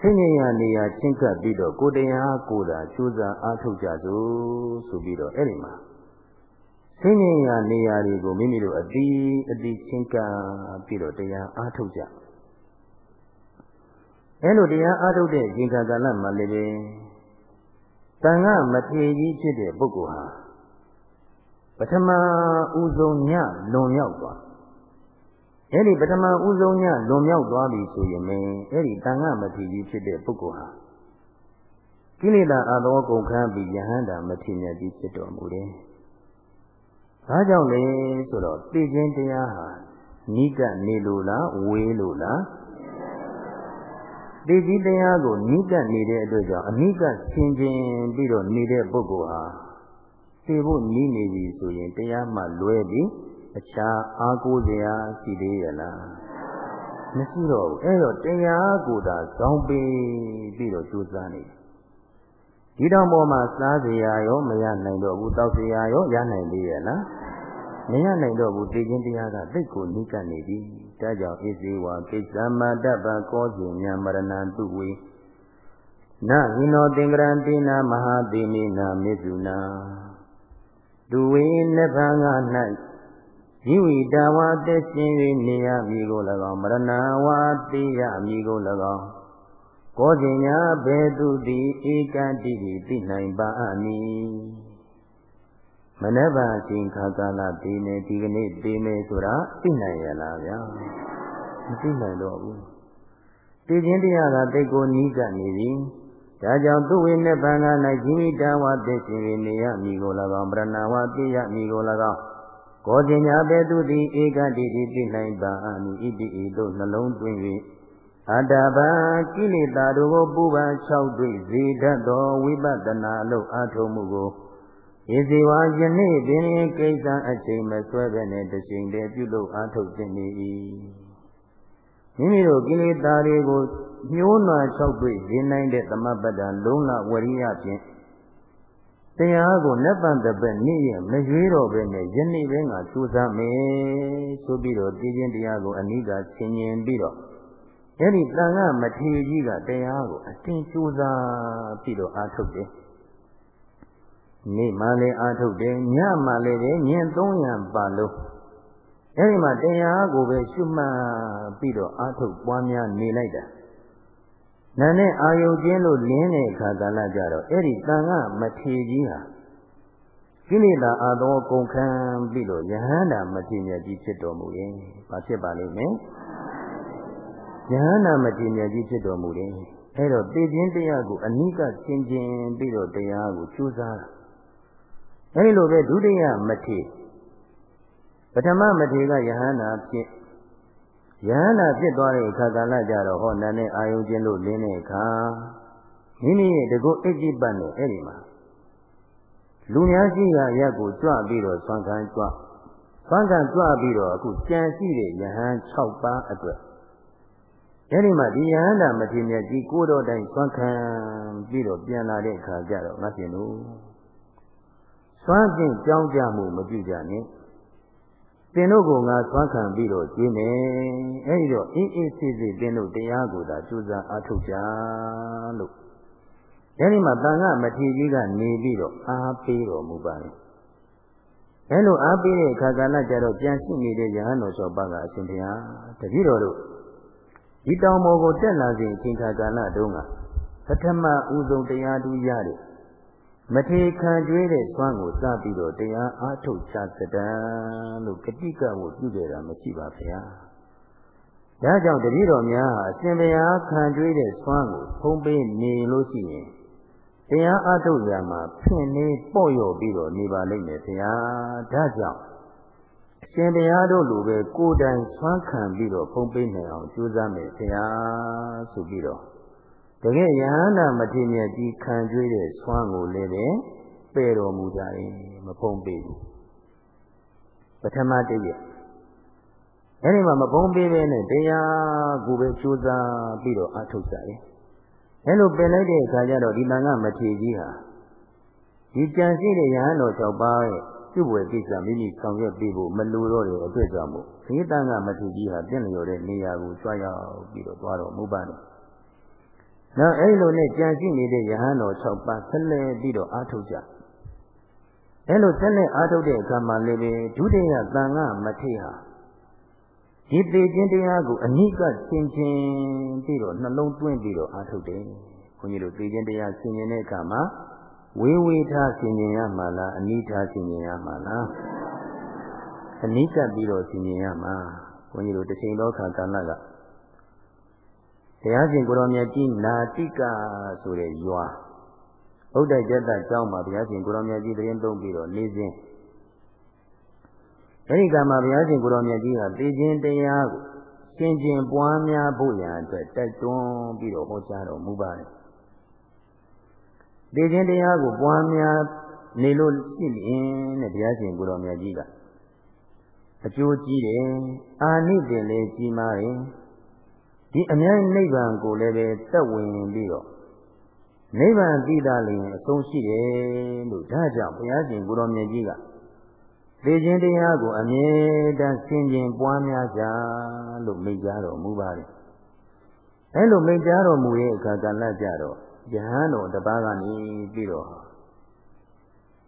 ဆင်းရဲရနေရာချင်းကပ်ပြီးတော့ကိုတရားကိုတာကြိုးစားအားထုတ်ကြစို့ဆိုပြီးတော့အဲ့ဒီမှာဆင်းရဲရနေရာတွေကိုမိမိတို့အတိအတိချင်းကပ်ပြီးတော့တရားအားထုတ်ကြအဲ့လိုတရားအားထုတ်တဲ့ရှင်ကာလမှာလည်းပဲတန်ခါမထေကြီးဖြစ်တဲ့ပုဂ္ဂိုလ်ဟာပထမဦးဆုံးညလွန်မြောက်သွား အဲ့ဒီပထမဦးဆုံးညလွန်မြောက်သွားပြီဆိုရင်မင်းအဲ့ဒီတန်ခါမထေကြီးဖြစ်တဲ့ပုဂ္ဂိုလ်ဟာကိလေသာအသောကုန်ခန်းပြီးယဟန္တာမထေမြတ်ကြီးဖြစ်တော်မူတယ်။ဘာကြောင့်လဲဆိုတော့သိခြင်းတရားဟာနိကနေလို့လားဝေးလို့လားသိကြီးတရားကိုနိကနေတဲ့အတွေ့ကြောင့်အနိကဆင်ခြင်ပြီးတော့နေတဲ့ပုဂ္ဂိုလ်ဟာသိဖို့နီးနေပြီဆိုရင်တရားမှလွဲပြီး အခြားအားကိုးစရာရှိသေးရလားမရှိတော့ဘူးအဲ့တော့တရားကိုသာဇောင်းပေးပြီးတော့ကြိုးစားနေဒီတောင်ပေါ်မှာစားစရာရောမရနိုင်တော့ဘူးတောက်စရာရောရနိုင်သေးရဲ့လားမရနိုင်တော့ဘူးသိခြင်းတရားကသိကိုနိကနေပြီဒါကြောင့်ဣဇေဝကိစ္စမတ္တပကောဇင်ညာမရဏံတုဝေနဟိနောသင်္ကရံတိနာမဟာတိမိနာမေဇုနာဒုဝေနဗ္ဗံငါ၌ ဇိဝိတဝါသက်ရှင်၍နေရမည်ကို၎င်းမရဏဝါတိယမည်ကို၎င်းကောဇင်ညာဘေတုတိဧကတိတိသိနိုင်ပါအမည်မနဗ္ဗအချိန်ခါကာလဒီနေ့ဒီကနေ့ဒီနေ့ဆိုတာသိနိုင်ရလားဗျာမသိနိုင်တော့ဘူးသိခြင်းတရားကတိတ်ကိုနီးကပ်နေပြီဒါကြောင့်သူဝိနိဗ္ဗာန်၌ជីဝိတဝသိရှင်နေရမည်ကို၎င်းပရဏဝသိရမည်ကို၎င်း ကိုယ်ဉာပေသူသည်ဧကတိတိသိနိုင်ပါအမည်ဣတိဤသို့နှလုံးသွင်း၍အတ္တဘာကိလေသာတို့ကိုပူပန်၆တွေ့စေတတ်သောဝိပဿနာလို့အာထုံမှုကိုဣဇေဝယနေ့ပင်ကိစ္စအချိန်မဆွဲပဲနဲ့တချိန်တည်းပြုလုပ်အားထုတ်ခြင်း၏မိမိတို့ကိလေသာတွေကိုညှိုးနွား၆တွေ့ရင်းနိုင်တဲ့သမပတ္တလုံးလဝရိယဖြင့် တရားကိုလက်ပံတပတ်နေ့ရက်မရွေးတော့ပဲနဲ့ယနေ့ပဲငါစူးစမ်းမယ်ဆိုပြီးတော့သိခြင်းတရားကိုအနိကဆင်ញင်ပြီးတော့အဲ့ဒီတန်ခမထေကြီးကတရားကိုအတင်းစူးစမ်းပြီးတော့အားထုတ်တယ်နေ့မှလည်းအားထုတ်တယ်ညမှလည်းပဲညင်300ပါလုံးအဲဒီမှာတရားကိုပဲရှုမှတ်ပြီးတော့အာထုတ်ပွားများနေလိုက်တာ နာနဲ့အာယုကျင်းလို့လင်းတဲ့အခါကာလကြတော့အဲ့ဒီတန်ခမထေကြီးဟာကိလေသာအသောကုန်ခံပြီးတော့ယဟန္တာမထေမြတ်ကြီးဖြစ်တော်မူရင်ဘာဖြစ်ပါလိမ့်မယ်ယဟန္တာမထေမြတ်ကြီးဖြစ်တော်မူတယ်အဲ့တော့သိခြင်းတရားကိုအနိကဆင်ခြင်ပြီးတော့တရားကိုကြိုးစားတာအဲ့ဒီလိုပဲဒုတိယမထေပထမမထေကယဟန္တာဖြစ် ယဟန္တာဖြစ်သွားတဲ့အခါကာလကြတော့ဟောနာနဲ့အာယုံကျင်းလို့လင်းတဲ့အခါမိမိရဲ့တကုတ်အကြည့်ပတ်နဲ့အဲ့ဒီမှာလူများရှိရာရက်ကိုကြွပြီးတော့ဆွမ်းခံကြွဆွမ်းခံကြွပြီးတော့အခုကြံရှိတဲ့ယဟန်6ပါးအတွက်အဲ့ဒီမှာဒီယဟန္တာမထေမြတ်ကြီးကိုတော်တိုင်ဆွမ်းခံပြီးတော့ပြန်လာတဲ့အခါကျတော့ငါရှင်တို့ဆွမ်းကျင်ကြောင်းကြမှုမပြုကြနဲ့ သင်တို့ကငါသွမ်းခံပြီးတော့ကျင်းနေအဲဒီတော့အေးအေးဆေးဆေးသင်တို့တရားကိုသာကြိုးစားအားထုတ်ကြလို့အဲဒီမှာတန်ခမထေကြီးကနေပြီးတော့အားပေးတော်မူပါတယ်အဲလိုအားပေးတဲ့အခါကလည်းကြတော့ပြန်ရှိနေတဲ့ယဟန်တော်၆ပါးကအရှင်ဘုရားတပည့်တော်တို့ဒီတောင်ပေါ်ကိုတက်လာစဉ်အချိန်ခါကာလတုန်းကပထမဦးဆုံးတရားတူရတဲ့ မထေခံကျွေးတဲ့စွမ်းကိုစပြီးတော့တရားအားထုတ်ချစတံလို့ကတိကဝတ်ပြုကြတာမရှိပါဗျာ။ဒါကြောင့်တတိတော်များဟာအရှင်ဘုရားခံကျွေးတဲ့စွမ်းကိုဖုံးပေးနေလို့ရှိရင်တရားအားထုတ်ရမှာဖြင့်နေပေါ့ရော့ပြီးတော့နေပါလိမ့်မယ်ဗျာ။ဒါကြောင့်အရှင်ဘုရားတို့လိုပဲကိုယ်တိုင်စွမ်းခံပြီးတော့ဖုံးပေးနိုင်အောင်ကြိုးစားမယ်ဗျာဆိုပြီးတော့ တကယ်ယဟန္တာမထေရကြီးခံကျွေးတဲ့ဆွမ်းကိုလည်းပဲပယ်တော်မူကြတယ်မဖုံးပေးဘူးပထမတည့်ရအဲဒီမှာမဖုံးပေးပဲနဲ့တရားကိုပဲကြိုးစားပြီးတော့အထုတ်ကြတယ်အဲလိုပယ်လိုက်တဲ့အခါကျတော့ဒီတန်ခမထေကြီးဟာဒီကြံရှိတဲ့ယဟန်တော်၆ပါးရဲ့ပြုဝယ်ကိစ္စမိမိဆောင်ရွက်ပြီးဖို့မလိုတော့တဲ့အတွက်ကြောင့်မို့ဒီတန်ခမထေကြီးဟာတင့်လျော်တဲ့နေရာကိုကြွားရောက်ပြီးတော့သွားတော်မူပါတယ် နောက်အဲ့လိုနဲ့ကြံရှိနေတဲ့ယဟန်တော်၆ပါးဆက်လက်ပြီးတော့အားထုတ်ကြအဲ့လိုဆက်လက်အားထုတ်တဲ့အခါမှာလည်းပဲဒုတိယသံဃမထေဟာဒီပေခြင်းတရားကိုအနိကသင်ခြင်းပြီးတော့နှလုံးသွင်းပြီးတော့အားထုတ်တယ်။ခွန်ကြီးတို့ပေခြင်းတရားဆင်ခြင်တဲ့အခါမှာဝေဝေထားဆင်ခြင်ရမှာလားအနိထားဆင်ခြင်ရမှာလားအနိကပြီးတော့ဆင်ခြင်ရမှာခွန်ကြီးတို့တစ်ချိန်သောအခါကာလက တရားရှင်ကိုရောမြတ်ကြီးနာတိကဆိုတဲ့ရွာဥဒ္ဒကျတကျောင်းမှာဘုရားရှင်ကိုရောမြတ်ကြီးတရင်သုံးပြီးတော့နေစဉ်အဲဒီကမှာဘုရားရှင်ကိုရောမြတ်ကြီးဟာသိခြင်းတရားကိုရှင်းကျင်ပွားများဖို့ရန်အတွက်တိုက်တွန်းပြီးတော့ဟောကြားတော်မူပါတယ်သိခြင်းတရားကိုပွားများနေလို့ရှိရင်တဲ့ဘုရားရှင်ကိုရောမြတ်ကြီးကအကျိုးကြီးတယ်အာနိသင်လည်းကြီးမားတယ် ဒီအမြဲနိဗ္ဗာန်ကိုလည်းပဲသက်ဝင်ပြီးတော့နိဗ္ဗာန်သိတာလည်းအဆုံးရှိတယ်လို့ဒါကြောင့်ဘုရားရှင်ကိုရောမြတ်ကြီးကသိခြင်းတရားကိုအမြဲတမ်းဆင်ခြင်ပွားများကြလို့မိန့်ကြားတော်မူပါတယ်အဲလိုမိန့်ကြားတော်မူရဲ့အခါကလည်းကြတော့ယဟန်တော်တပါးကနေပြီးတော့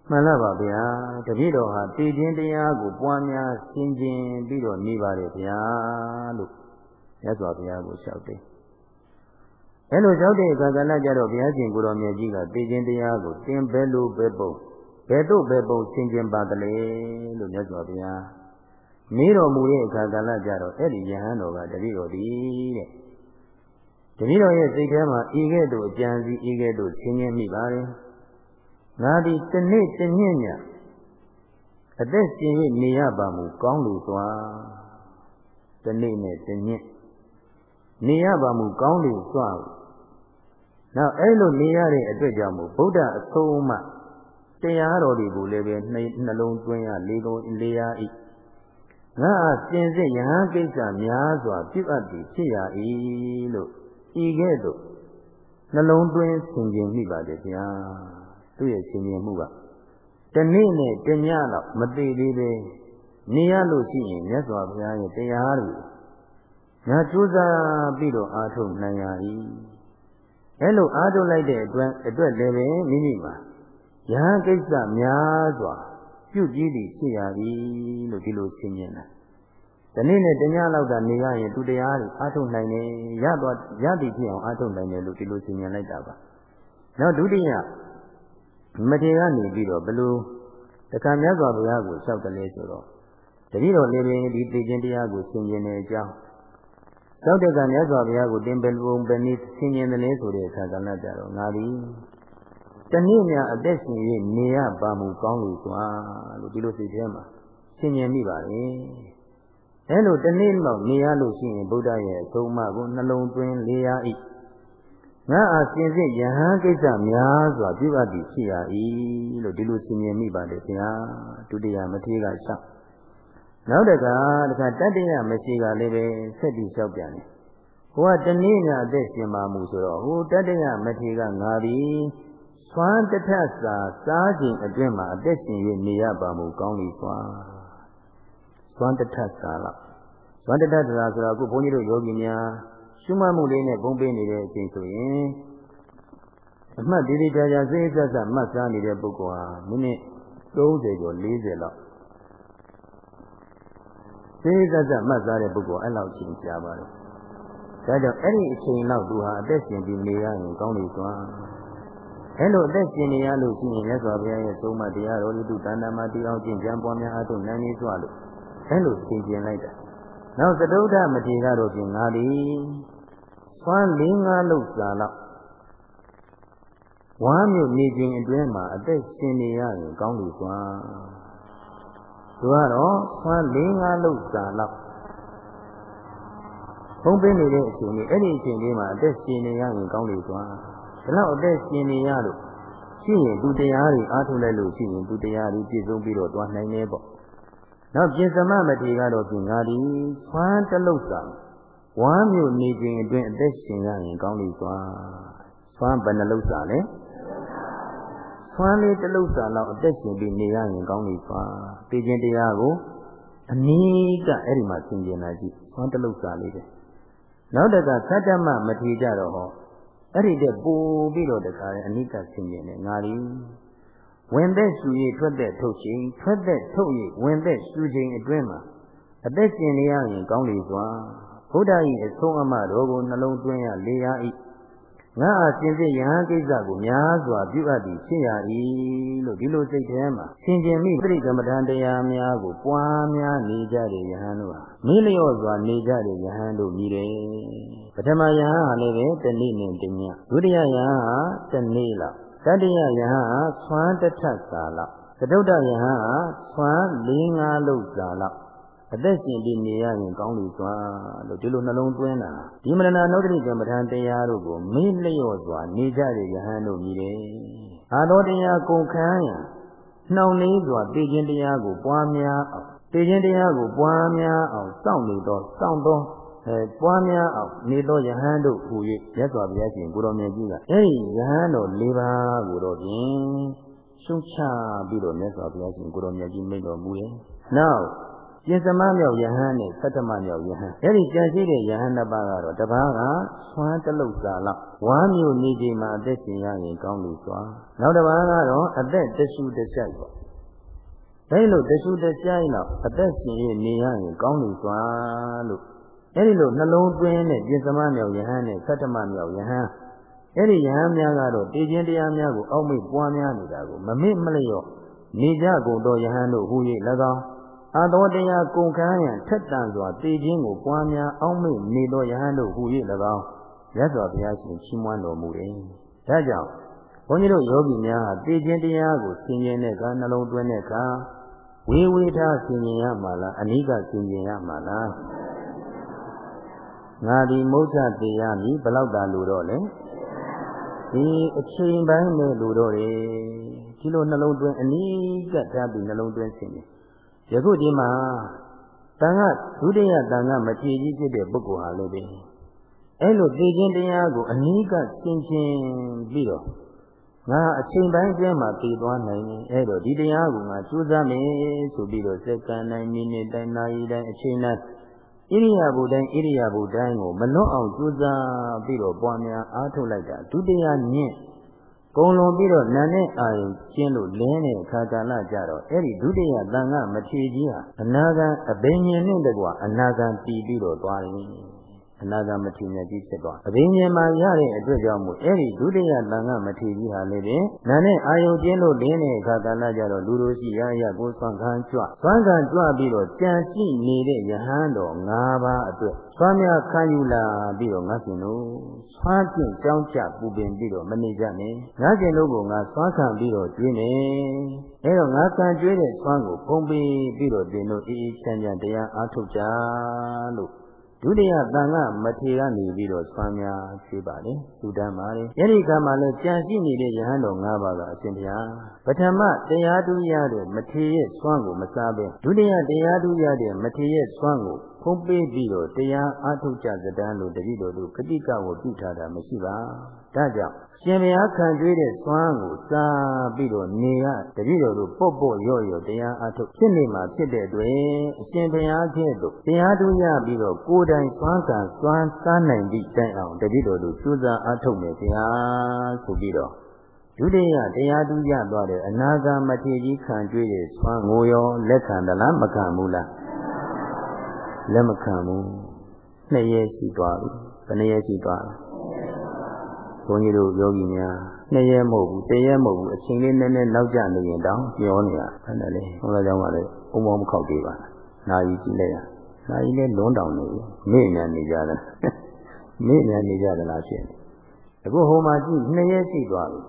မှန်လားပါဗျာတပည့်တော်ဟာသိခြင်းတရားကိုပွားများဆင်ခြင်ပြီးတော့နေပါတယ်ဗျာလို့ မြတ်စွာဘုရားကိုလျှောက်တယ်အဲလိုလျှောက်တဲ့အခါကလည်းကြတော့ဘုရားရှင်ကိုတော်မြတ်ကြီးကသိခြင်းတရားကိုသင်ဘဲလို့ပဲပုံဘယ်တို့ဘယ်ပုံဆင်ခြင်ပါသလဲလို့မြတ်စွာဘုရားမေးတော်မူတဲ့အခါကလည်းကြတော့အဲ့ဒီယဟန်တော်ကတပည့်တော်ဒီတဲ့တပည့်တော်ရဲ့စိတ်ထဲမှာဤကဲ့သို့အကြံစီဤကဲ့သို့ဆင်ခြင်မိပါတယ်ငါဒီတနေ့တညညအသက်ရှင်၍နေရပါမူကောင်းလို့စွာတနေ့နဲ့တည နေရပါမူကောင်းလို့စွာနောက်အဲ့လိုနေရတဲ့အတွက်ကြောင့်မို့ဗုဒ္ဓအဆုံးအမတရားတော်တွေကိုလည်းပဲနှလုံးသွင်းရလေးကုန်လေးရ၏ငါအစင်စစ်ယဟန်ကိစ္စများစွာပြုအပ်ပြီးဖြစ်ရ၏လို့ဤကဲ့သို့နှလုံးသွင်းဆင်ခြင်မိပါတယ်ဗျာသူ့ရဲ့ဆင်ခြင်မှုကတနေ့နဲ့တညတော့မသေးသေးပဲနေရလို့ရှိရင်မြတ်စွာဘုရားရဲ့တရားတွေ ငါကြိုးစားပြီးတော့အားထုတ်နိုင်ရ၏အဲလိုအားထုတ်လိုက်တဲ့အတွက်အတွက်လည်းပဲမိမိမှာယဟန်ကိစ္စများစွာပြုကြည့်ပြီးဖြစ်ရသည်လို့ဒီလိုရှင်းပြတာဒီနေ့နဲ့တညလောက်တာနေရရင်သူတရားတွေအားထုတ်နိုင်တယ်ရတော့ရသည်ဖြစ်အောင်အားထုတ်နိုင်တယ်လို့ဒီလိုရှင်းပြလိုက်တာပါနောက်ဒုတိယမထေရကနေပြီးတော့ဘလို့တခါမြတ်စွာဘုရားကိုလျှောက်တယ်ဆိုတော့တတိတော်လေးပင်ဒီသိခြင်းတရားကိုရှင်းပြနေတဲ့အကြောင်း သောတကမြတ်စွာဘုရားကိုတင်ပယ်ပုံပဲနည်းဆင်ញင်တယ်လေဆိုတဲ့အခါကလည်းကြတော့ငါသည်တနည်းများအသက်ရှင်၍နေရပါမူကောင်းလို့စွာလို့ဒီလိုစိတ်ထဲမှာဆင်ញင်မိပါလေအဲလိုတနည်းလောက်နေရလို့ရှိရင်ဗုဒ္ဓရဲ့အဆုံးအမကိုနှလုံးသွင်းလေရ၏ငါအားစင်စစ်ယဟန်ကိစ္စများစွာပြုအပ်ပြီးဖြစ်ရ၏လို့ဒီလိုဆင်ញင်မိပါတယ်ခင်ဗျာဒုတိယမထေရကရှောက် နောက်တကတခါတတ္တယမရှိကလည်းပဲဆက်ပြီးလျှောက်ပြန်တယ်ဟိုကတနည်းများအသက်ရှင်ပါမှုဆိုတော့ဟိုတတ္တယမထေရကငါသည်စွမ်းတထစာစားခြင်းအတွင်းမှာအသက်ရှင်၍နေရပါမှုကောင်းပြီစွာစွမ်းတထစာလားစွမ်းတထစာဆိုတော့အခုဘုန်းကြီးတို့ယောဂီများရှုမှတ်မှုလေးနဲ့ဘုံပေးနေတဲ့အချိန်ဆိုရင်အမှတ်ဒီဒီကြာကြာစိတ်ဆက်ဆက်မှတ်စားနေတဲ့ပုဂ္ဂိုလ်ဟာမိနစ်30ကျော်40လောက် စိတ်ဆက်ဆက်မှတ်စားတဲ့ပုဂ္ဂိုလ်အဲ့လောက်ချိန်ကြာပါတယ်ဒါကြောင့်အဲ့ဒီအချိန်လောက်သူဟာအသက်ရှင်ပြီးနေရရင်ကောင်းပြီစွာအဲ့လိုအသက်ရှင်နေရလို့ရှိရင်မြတ်စွာဘုရားရဲ့သုံးမတရားတော်လူတုတဏ္ဍာမတိအောင်ကျင့်ကြံပွားများအားထုတ်နိုင်နေစွာလို့အဲ့လိုသင်ကျင်လိုက်တာနောက်သတုဒ္ဓမထေရတို့ဖြင့်ငါသည်စွမ်း၄၅လောက်စာလောက်ဝမ်းမြုပ်နေခြင်းအတွင်းမှာအသက်ရှင်နေရရင်ကောင်းလို့စွာ သူကတော့စွမ်း၄၅လောက်စာလောက်ဘုံပေးနေတဲ့အချိန်လေးအဲ့ဒီအချိန်လေးမှာအသက်ရှင်နေရရင်ကောင်းလို့စွာဒီလောက်အသက်ရှင်နေရလို့ရှိရင်သူတရားတွေအားထုတ်လိုက်လို့ရှိရင်သူတရားတွေပြည့်စုံပြီးတော့တွားနိုင်နေပေါ့နောက်ပြင်သမမထေကတော့ပြင်ငါဒီဆွမ်းတလုတ်စာဝမ်းမြို့နေခြင်းအတွင်းအသက်ရှင်ရရင်ကောင်းလိမ့်စွာဆွမ်းဘယ်နှလုတ်စာလဲ ဆွမ်းလေးတလုတ်စာလောက်အသက်ရှင်ပြီးနေရရင်ကောင်းလိမ့်စွာသိခြင်းတရားကိုအနိကအဲ့ဒီမှာသင်ကျင်လာကြည့်ဆွမ်းတလုတ်စာလေးပဲနောက်တကသတ္တမမထေကြတော့ဟောအဲ့ဒီတဲ့ပို့ပြီးတော့တခါလေအနိကဆင်ကျင်တယ်ငါဒီဝင်သက်ရှူရထွက်သက်ထုတ်ချိန်ထွက်သက်ထုတ်ရဝင်သက်ရှူချိန်အတွင်းမှာအသက်ရှင်နေရရင်ကောင်းလေစွာဘုရား၏အဆုံးအမတော်ကိုနှလုံးသွင်းရလေရ၏ ငါအရှင်စစ်ယဟန်ကိစ္စကိုများစွာပြုအပ်သည်ဖြစ်ရ၏လို့ဒီလိုစိတ်ထဲမှာဆင်ခြင်မိပြိကမ္မထံတရားများကိုပွားများနေကြတဲ့ယဟန်တို့ဟာမိလျော့စွာနေကြတဲ့ယဟန်တို့မြည်တယ်ပထမယဟန်ဟာလည်းပဲတနေ့နဲ့တညဒုတိယယဟန်ဟာတနေ့လောက်တတိယယဟန်ဟာဆွမ်းတထစာလောက်သတုတ္တယဟန်ဟာဆွမ်း၄၅လောက်စာလောက် အသက်ရှင်ပြီးနေရရင်ကောင်းပြီစွာလို့ဒီလိုနှလုံးသွင်းတာဒီမရဏနုဒတိကမ္မထံတရားတို့ကိုမေ့လျော့စွာနေကြတဲ့ယဟန်တို့မြည်တယ်။အာသောတရားကုန်ခန်းရနှောင့်နှေးစွာသိခြင်းတရားကိုပွားများအောင်သိခြင်းတရားကိုပွားများအောင်စောင့်နေသောစောင့်သောအဲပွားများအောင်နေသောယဟန်တို့ဟူ၍ရသော်ဘုရားရှင်ကိုတော်မြတ်ကြီးကအဲဒီယဟန်တော်၄ပါးကိုတော့ဖြင့်ရှုံချပြီးတော့မြတ်စွာဘုရားရှင်ကိုတော်မြတ်ကြီးမိန့်တော်မူတယ်။နောက် ပြင်စမမြောက်ယဟန်နဲ့သတ္တမမြောက်ယဟန်အဲဒီကြံရှိတဲ့ယဟန်နှစ်ပါးကတော့တပါးကဆွမ်းတလုတ်စာလောက်ဝါမျိုးနေချိန်မှာအသက်ရှင်ရရင်ကောင်းလို့စွာနောက်တစ်ပါးကတော့အသက်တရှူတရှိုက်ပေါ့ဒါလို့တရှူတရှိုက်လောက်အသက်ရှင်ရနေရရင်ကောင်းလို့စွာလို့အဲဒီလိုနှလုံးသွင်းတဲ့ပြင်စမမြောက်ယဟန်နဲ့သတ္တမမြောက်ယဟန်အဲ့ဒီယဟန်များကတော့တည်ခြင်းတရားများကိုအောက်မေ့ပွားများနေတာကိုမမေ့မလျော့နေကြကုန်သောယဟန်တို့ဟူ၍၎င်း အသောတရားကုန်ခန်းရန်ထက်တန်စွာတည်ခြင်းကိုပွားများအောက်မေ့နေသောယဟန်တို့ဟူ၍၎င်းရသော်ဘုရားရှင်ချီးမွမ်းတော်မူတယ်။ဒါကြောင့်ဘုန်းကြီးတို့ယောဂီများဟာတည်ခြင်းတရားကိုဆင်ခြင်တဲ့အခါနှလုံးသွင်းတဲ့အခါဝေဝေထားဆင်ခြင်ရမှာလားအနိကဆင်ခြင်ရမှာလားငါဒီမုဋ္ဌတေရမည်ဘလောက်တာလို့တော့လဲဒီအချိန်ပိုင်းနဲ့လို့တော့တယ်ဒီလိုနှလုံးသွင်းအနိကထားပြီးနှလုံးသွင်းဆင်ခြင် ယခုဒီမှာတန်ခါဒုတိယတန်ခါမဖြည့်ကြီးဖြစ်တဲ့ပုဂ္ဂိုလ်ဟာလည်းပဲအဲ့လိုသိခြင်းတရားကိုအနည်းကရှင်းရှင်းပြီးတော့ငါအချိန်ပိုင်းကျဲမှာသိသွားနိုင်ရင်အဲ့တော့ဒီတရားကိုငါကြိုးစားမယ်ဆိုပြီးတော့စက္ကန့်တိုင်းမိနစ်တိုင်းနာရီတိုင်းအချိန်တိုင်းဣရိယာပုတိုင်းဣရိယာပုတိုင်းကိုမလွတ်အောင်ကြိုးစားပြီးတော့ပွားများအားထုတ်လိုက်တာဒုတိယညင့် ကုံလွန်ပြီးတော့နာနဲ့အာယုကျင်းလို့လင်းတဲ့ခါကာလကြတော့အဲ့ဒီဒုတိယတန်ခမထေကြီးဟာအနာဂံအဘိညာဉ်နဲ့တကွအနာဂံတည်ပြီးတော့သွားတယ် အနာဂံမထေမြတ်ကြီးဖြစ်သွားအဘိညာဉ်မှာရတဲ့အတွက်ကြောင့်မို့အဲ့ဒီဒုတိယတန်ခမထေကြီးဟာလည်းပဲနာနဲ့အာယုကျင်းလို့လင်းတဲ့ခါကာလကြတော့လူတို့ရှိရရကိုဆွမ်းခံကြွဆွမ်းခံကြွပြီးတော့ကြံရှိနေတဲ့ယဟန်တော်၅ပါးအတွက်ဆွမ်းများခံယူလာပြီးတော့ငါရှင်တို့ဆွမ်းကျင့်ကြောင်းကြပူပင်ပြီးတော့မနေကြနဲ့ငါရှင်တို့ကငါဆွမ်းခံပြီးတော့ကျွေးနေအဲတော့ငါခံကျွေးတဲ့ဆွမ်းကိုဖုံးပေးပြီးတော့တင်တို့အေးအေးချမ်းချမ်းတရားအားထုတ်ကြလို့ ဒုတိယတန်ခမထေကနေပြီးတော့ဆွမ်းများကျွေးပါလေသုတမ်းပါလေအဲ့ဒီကမှလည်းကြံရှိနေတဲ့ယဟန်တော်၅ပါးကအရှင်ဘုရားပထမတရားတူရတဲ့မထေရဲ့ဆွမ်းကိုမစားဘဲဒုတိယတရားတူရတဲ့မထေရဲ့ဆွမ်းကိုဖုံးပေးပြီးတော့တရားအားထုတ်ကြစတန်းလို့တတိတော်တို့ကတိကဝပြုထားတာမရှိပါ ဒါကြောင့်ရှင်ဘုရားခံကြွေးတဲ့စွမ်းကိုစားပြီးတော့နေရတတိတော်တို့ပေါ့ပေါ့ရော့ရော့တရားအားထုတ်ဖြစ်နေမှာဖြစ်တဲ့အတွက်အရှင်ဘုရားကဲ့သို့တရားတူရပြီးတော့ကိုယ်တိုင်စွမ်းကံစွမ်းစားနိုင်သည့်တိုင်အောင်တတိတော်တို့ကြိုးစားအားထုတ်မယ်ဘုရားဆိုပြီးတော့ဒုတိယတရားတူရသွားတဲ့အနာဂတ်မထေကြီးခံကြွေးတဲ့စွမ်းငိုရောလက်ခံသလားမခံဘူးလားလက်မခံဘူးနှစ်ရက်ရှိသွားပြီဘယ်နှစ်ရက်ရှိသွားလဲ ဘုန်းကြီးတို့ယောဂီများနှစ်ရက်မဟုတ်ဘူးတရက်မဟုတ်ဘူးအချိန်လေးနည်းနည်းနောက်ကျနေရင်တောင်ပြောနေတာအဲ့ဒါလေဘုရားကျောင်းကလည်းအုံမောမခောက်သေးပါလားနာယီကြည့်လိုက်ရနာယီလည်းလွန်းတောင်နေပြီမေ့ညာနေကြတယ်မေ့ညာနေကြသလားဖြစ်နေအခုဟိုမှာကြည့်နှစ်ရက်ရှိသွားပြီ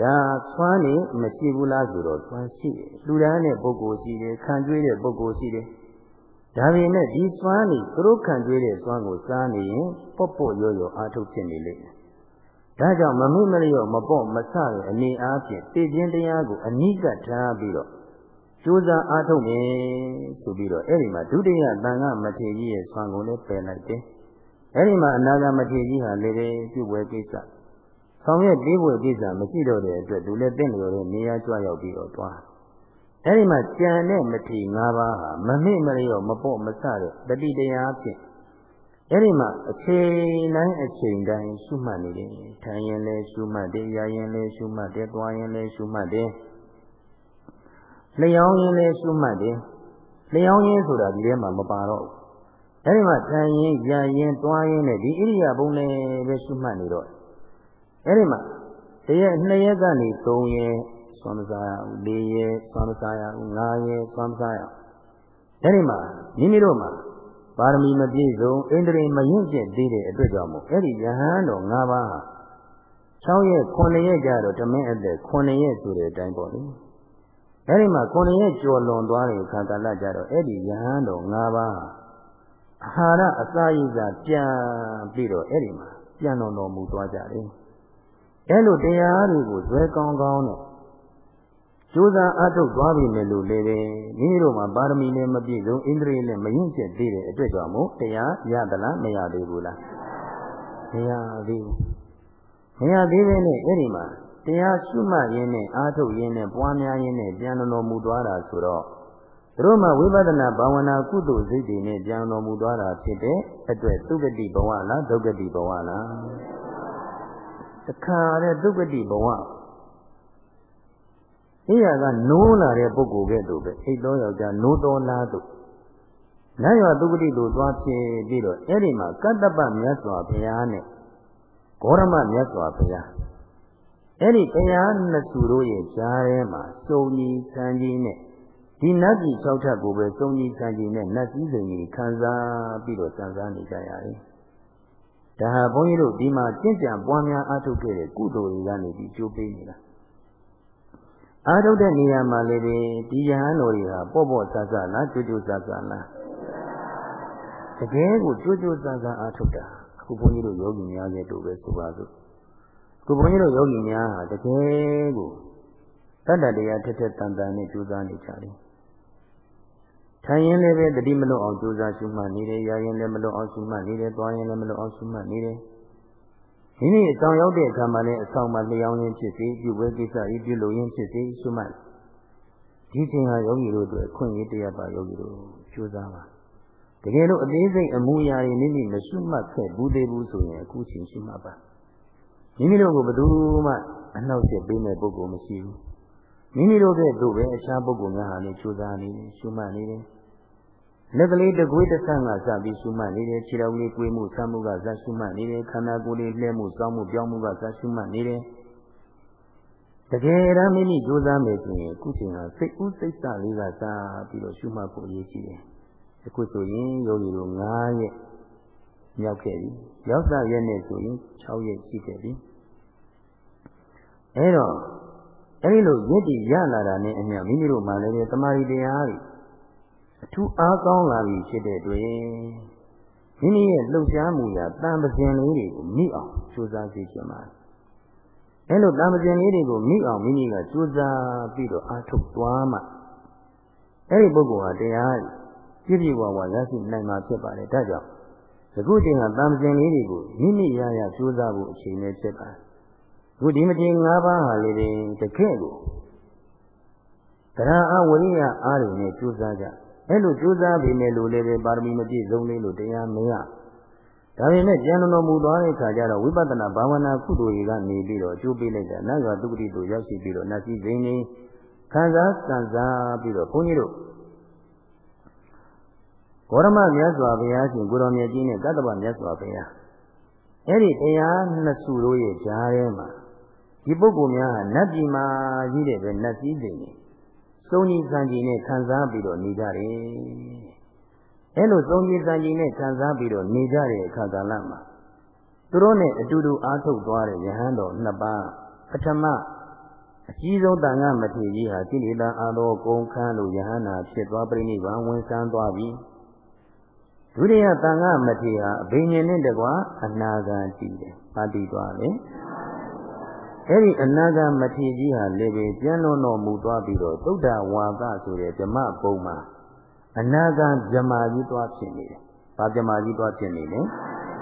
ဒါဆွမ်းနေမရှိဘူးလားဆိုတော့ဆွမ်းရှိတယ်လူတန်းတဲ့ပုဂ္ဂိုလ်ရှိတယ်ခံကျွေးတဲ့ပုဂ္ဂိုလ်ရှိတယ်ဒါပေမဲ့ဒီစွမ်းနေသူတို့ခံကြွေးတဲ့စွမ်းကိုစားနေရင်ပေါ့ပေါ့ရော့ရော့အားထုတ်ဖြစ်နေလိမ့်မယ်။ ဒါကြောင့်မမိမလျော့မပေါ့မဆတဲ့အနေအားဖြင့်သိခြင်းတရားကိုအနိကထားပြီးတော့ကြိုးစားအားထုတ်မယ်ဆိုပြီးတော့အဲ့ဒီမှာဒုတိယတန်ခမထေကြီးရဲ့စွမ်းကိုလည်းပယ်လိုက်တယ်။အဲ့ဒီမှာအနာဂမထေကြီးဟာလည်းပဲပြုပွဲကိစ္စဆောင်ရွက်ပြီးပွဲကိစ္စမရှိတော့တဲ့အတွက်သူလည်းတင့်လျော်တဲ့နေရာကြွရောက်ပြီးတော့သွားအဲဒီမှာကြံတဲ့မထီ၅ပါးဟာမမေ့မလျော့မပေါ့မဆတဲ့တတိတရားဖြင့် အဲဒီမှာအချိန်တိုင်းအချိန်တိုင်းရှုမှတ်နေတယ်။ထိုင်ရင်လည်းရှုမှတ်တယ်၊ရရင်လည်းရှုမှတ်တယ်၊သွားရင်လည်းရှုမှတ်တယ်။လျှောင်းရင်လည်းရှုမှတ်တယ်။လျှောင်းရင်ဆိုတာဒီထဲမှာမပါတော့ဘူး။အဲဒီမှာထိုင်ရင်ရရင်သွားရင်လည်းဒီဣရိယာပုနဲ့ပဲရှုမှတ်နေတော့အဲ့ဒီမှာတရက်နှစ်ရက်ကနေ3ရက်ဆွမ်းမစားရဘူး၄ရက်ဆွမ်းမစားရဘူး၅ရက်ဆွမ်းမစားရဘူးအဲ့ဒီမှာမိမိတို့မှာ ပါရမီမပြည့်စုံဣန္ဒြေမရင့်ကျက်သေးတဲ့အတွက်ကြောင့်မို့အဲ့ဒီယဟန်တော်၅ပါးဟာ6ရက်9ရက်ကြတော့တမင်းအသက်9ရက်ဆိုတဲ့အတိုင်းပေါ့လေအဲ့ဒီမှာ9ရက်ကျော်လွန်သွားတဲ့ခါကာလကြတော့အဲ့ဒီယဟန်တော်၅ပါးအာဟာရအစာရည်စာပြန်ပြီးတော့အဲ့ဒီမှာပြန်တော်တော်မူသွားကြတယ်အဲ့လိုတရားတွေကိုဇွဲကောင်းကောင်းနဲ့ ကြိုးစားအားထုတ်သွားပြီလေလို့လည်းပဲမိမိတို့မှာပါရမီလည်းမပြည့်စုံဣန္ဒြေလည်းမရင့်ကျက်သေးတဲ့အတွက်ကြောင့်မို့တရားရသလားမရသေးဘူးလားမရသေးဘူးမရသေးပဲနဲ့အဲ့ဒီမှာတရားရှုမှတ်ရင်းနဲ့အားထုတ်ရင်းနဲ့ပွားများရင်းနဲ့ပြန်တော်မူသွားတာဆိုတော့တို့မှဝိပဿနာဘာဝနာကုသိုလ်စိတ်တွေနဲ့ပြန်တော်မူသွားတာဖြစ်တဲ့အတွက်သုဂတိဘဝလားဒုက္ခတိဘဝလားတခါတဲ့သုဂတိဘဝ အိယာကနိုးလာတဲ့ပုဂ္ဂိုလ်ကဲ့သို့ပဲအိတ်တော်ယောက်ျားနိုးတော်လားသို့နတ်ရွာသုဂတိတို့သွားဖြစ်ပြီးတော့အဲ့ဒီမှာကတ္တပမြတ်စွာဘုရားနဲ့ဂေါရမမြတ်စွာဘုရားအဲ့ဒီတရားနှစ်စုတို့ရဲ့ကြားထဲမှာစုံကြီးဆန်းကြီးနဲ့ဒီနတ်ကြီး၆ထပ်ကိုပဲစုံကြီးဆန်းကြီးနဲ့နတ်စည်းစိမ်ကြီးခံစားပြီးတော့စံစားနေကြရတယ်။ဒါဟာဘုန်းကြီးတို့ဒီမှာကျင့်ကြံပွားများအားထုတ်ခဲ့တဲ့ကုသိုလ်တွေကနေပြီးကြိုးပေးနေတာ။ အားထုတ်တဲ့နေရာမှာလည်းဒီယဟန်တော်တွေဟာပေါ့ပေါ့ဆဆလားကြိုးကြိုးဆဆလားတကယ်ကိုကြိုးကြိုးဆဆအားထုတ်တာအခုဘုန်းကြီးတို့ယောဂီများရဲ့တို့ပဲဆိုပါစို့ခုဘုန်းကြီးတို့ယောဂီများဟာတကယ်ကိုတတ္တတရားထက်ထက်တန်တန်နဲ့ကြိုးစားနေကြတယ်ထိုင်ရင်လည်းပဲတတိမလွတ်အောင်ကြိုးစားရှုမှတ်နေတယ်ရရင်လည်းမလွတ်အောင်ရှုမှတ်နေတယ်သွားရင်လည်းမလွတ်အောင်ရှုမှတ်နေတယ် မိမိအဆောင်ရောက်တဲ့အခါမှာလည်းအဆောင်မှာလျောင်းရင်းဖြစ်စေပြုဝဲကိစ္စဤပြုလို့ရင်းဖြစ်စေရှုမှတ်ဒီချိန်ဟာယောဂီတို့အတွက်ခွင့်ရတရားပါယောဂီတို့ကြိုးစားပါတကယ်လို့အသေးစိတ်အမှုရာတွေမိမိမရှုမှတ်ခဲ့ဘူးသေးဘူးဆိုရင်အခုချိန်ရှုမှတ်ပါမိမိတို့ကိုဘယ်သူမှအနှောက်အယှက်ပေးမဲ့ပုဂ္ဂိုလ်မရှိဘူးမိမိတို့ကဲ့သို့ပဲအခြားပုဂ္ဂိုလ်များဟာလည်းကြိုးစားနေတယ်ရှုမှတ်နေတယ် လက်ကလေးတကွေးတစ်ဆန့်ကစပြီးရှုမှတ်နေတယ်ခြေတော်လေးကွေးမှုဆမ်းမှုကစရှုမှတ်နေတယ်ခန္ဓာကိုယ်လေးလှဲမှုစောင်းမှုပြောင်းမှုကစရှုမှတ်နေတယ်တကယ်တမ်းမိမိကြိုးစားမယ်ဆိုရင်အခုချိန်ဟာစိတ်ဥစိတ်စလေးကစပြီးတော့ရှုမှတ်ဖို့အရေးကြီးတယ်အခုဆိုရင်ယောဂီတို့9ရက်မြောက်ခဲ့ပြီရောက်စားရက်နဲ့ဆိုရင်6ရက်ရှိခဲ့ပြီအဲတော့အဲဒီလိုရည်တည်ရလာတာနဲ့အမျှမိမိတို့မှလည်းတမာရီတရားတွေအ ထူးအားကောင်းလာပြီဖြစ်တဲ့အတွက်မိမိရဲ့လှုပ်ရှားမှုရာတန်ပစင်လေးတွေကိုမိအောင်ကြိုးစားကြည့်ချင်ပါတယ်အဲလိုတန်ပစင်လေးတွေကိုမိအောင်မိမိကကြိုးစားပြီးတော့အားထုတ်သွားမှအဲဒီပုဂ္ဂိုလ်ဟာတရားပြည့်ပြည့်ဝဝရရှိနိုင်မှာဖြစ်ပါတယ်ဒါကြောင့်အခုချိန်ကတန်ပစင်လေးတွေကိုမိမိရရကြိုးစားဖို့အချိန်နဲ့ဖြစ်ပါတယ်ခုဒီမတင်၅ပါးဟာလေတကယ့်ကိုတရားအဝိရိယအားတွေနဲ့ကြိုးစားကြ အဲ့လိုကြိုးစားပြီမဲ့လို့လည်းပဲပါရမီမပြည့်စုံလေးလို့တရားမရဒါပေမဲ့ကျန်တော်မူသွားတဲ့အခါကျတော့ဝိပဿနာဘာဝနာကုသိုလ်တွေကနေပြီးတော့အကျိုးပေးလိုက်တာနတ်ရွာသုတိတို့ရောက်ရှိပြီးတော့နတ်စည်းစိမ်ကြီးခံစားစံစားပြီးတော့ဘုန်းကြီးတို့ဘောရမမြတ်စွာဘုရားရှင်ကိုတော်မြတ်ကြီးနဲ့တတ္တဗမြတ်စွာဘုရားအဲ့ဒီတရားနှစ်စုတို့ရဲ့ကြားထဲမှာဒီပုဂ္ဂိုလ်များဟာနတ်ပြည်မှာကြီးတဲ့ပဲနတ်စည်းစိမ်ကြီး စုံကြီးစံကြီးနဲ့ခံစားပြီးတော့နေကြတယ်အဲလိုစုံကြီးစံကြီးနဲ့ခံစားပြီးတော့နေကြတဲ့အခါကာလမှာသူတို့နဲ့အတူတူအားထုတ်သွားတဲ့ယဟန်တော်နှစ်ပါးပထမအကြီးဆုံးတန်ခါမထေကြီးဟာကိလေသာအာသောကုံခန်းလို့ယဟန္တာဖြစ်သွားပြိဋိဘံဝင်ဆန်းသွားပြီဒုတိယတန်ခါမထေဟာအဘိညာဉ်နဲ့တကွာအနာဂံတည်တယ်။ပါတိသွားတယ်။ အဲ့ဒီအနာဂမထေကြီးဟာလည်းပဲပြန်လွန်တော်မူသွားပြီးတော့သုဒ္ဓဝါဒဆိုတဲ့ဓမ္မပုံမှာအနာဂဗြမာကြီးသွားဖြစ်နေတယ်။ဘာဗြမာကြီးသွားဖြစ်နေလဲ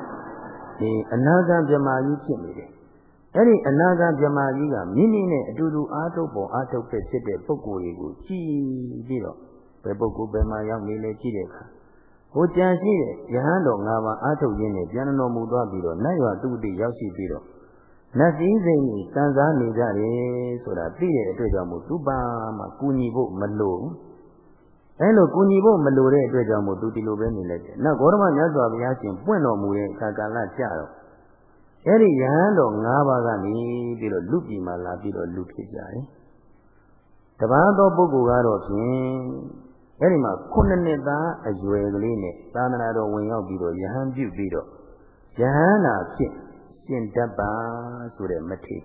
။ဒီအနာဂဗြမာကြီးဖြစ်နေတယ်။အဲ့ဒီအနာဂဗြမာကြီးကမိမိနဲ့အတူတူအားထုတ်ပေါ်အားထုတ်ဖြစ်ဖြစ်တဲ့ပုဂ္ဂိုလ်တွေကိုကြည့်ပြီးတော့ဘယ်ပုဂ္ဂိုလ်ဘယ်မှာရောက်နေလဲကြည့်တဲ့အခါဟိုကြံရှိတဲ့ယဟန်တော်၅ပါးအားထုတ်ရင်းနဲ့ပြန်တော်မူသွားပြီးတော့နတ်ရွာသူတိရောက်ရှိပြီးတော့ နတ်စည်းစိမ်ကြီးစံစားနေကြတယ်ဆိုတာသိတဲ့အတွက်ကြောင့်မို့သူပါမှကူညီဖို့မလိုအဲလိုကူညီဖို့မလိုတဲ့အတွက်ကြောင့်မို့သူဒီလိုပဲနေလိုက်တယ်။နောက်ဂေါရမမြတ်စွာဘုရားရှင်ပွင့်တော်မူတဲ့အခါကာလကြတော့အဲ့ဒီယဟန်တော်၅ပါးကနေပြီးတော့လူပြည်မှာလာပြီးတော့လူဖြစ်ကြတယ်တပားသောပုဂ္ဂိုလ်ကတော့ဖြင့်အဲ့ဒီမှာခုနှစ်နှစ်သားအရွယ်ကလေးနဲ့သာသနာတော်ဝင်ရောက်ပြီးတော့ယဟန်ပြုပြီးတော့ယဟန်နာဖြစ် ရှင်တတ်ပါဆိုတဲ့မထေ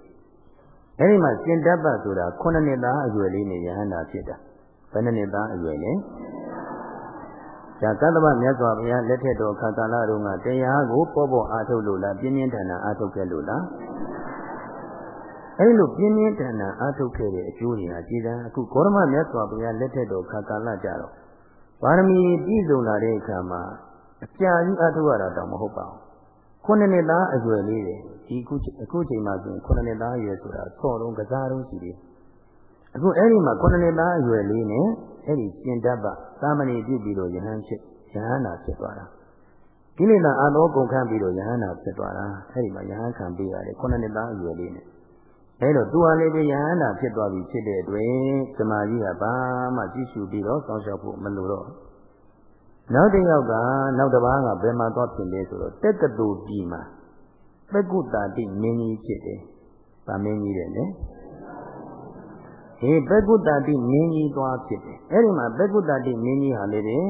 အဲ့ဒီမှာရှင်တတ်ပါဆိုတာခုနှစ်နှစ်သားအရွယ်လေးနဲ့ယဟန်နာဖြစ်တာဘယ်နှစ်နှစ်သားအရွယ်လဲဒါကတ္တဗမြတ်စွာဘုရားလက်ထက်တော်ခါကာလတုန်းကတရားကိုပေါ်ပေါ်အားထုတ်လို့လားပြင်းပြင်းထန်ထန်အားထုတ်ခဲ့လို့လားအဲဒီလိုပြင်းပြင်းထန်ထန်အားထုတ်ခဲ့တဲ့အကျိုးတွေဟာကြည်သာအခုဂေါရမမြတ်စွာဘုရားလက်ထက်တော်ခါကာလကြတော့ပါရမီပြည့်စုံလာတဲ့အခါမှာအကြာကြီးအားထုတ်ရတာတော့မဟုတ်ပါဘူး ခုနှစ်နှစ်သားအရွယ်လေးတွေဒီအခုအခုချိန်မှာဆိုရင်ခုနှစ်နှစ်သားအရွယ်ဆိုတာဆော့တုံးကစားတုံးရှိတယ်အခုအဲ့ဒီမှာခုနှစ်နှစ်သားအရွယ်လေးနဲ့အဲ့ဒီရှင်တတ်ပသာမဏေပြုပြီးတော့ယဟန်ဖြစ်ယဟန်နာဖြစ်သွားတာကိလေသာအသောကုန်ခန့်ပြီးတော့ယဟန်နာဖြစ်သွားတာအဲ့ဒီမှာယဟန်ခံပေးရတယ်ခုနှစ်နှစ်သားအရွယ်လေးနဲ့အဲ့တော့သူဟာလည်းပဲယဟန်နာဖြစ်သွားပြီဖြစ်တဲ့အတွက်ဇမာကြီးကဘာမှကြည့်ရှုပြီးတော့စောင့်ရှောက်ဖို့မလိုတော့ နောက်တစ်ယောက်ကနောက်တစ်ပါးကဘယ်မှာသွားဖြစ်လဲဆိုတော့တက်ကတူပြည်မှာပက္ကုတာတိမင်းကြီးဖြစ်တယ်။ဗာမင်းကြီးတယ်လေ။ဟေပက္ကုတတိမင်းကြီးသွားဖြစ်တယ်အဲ့ဒီမှာပက္ကုတတိမင်းကြီးဟာလေတဲ့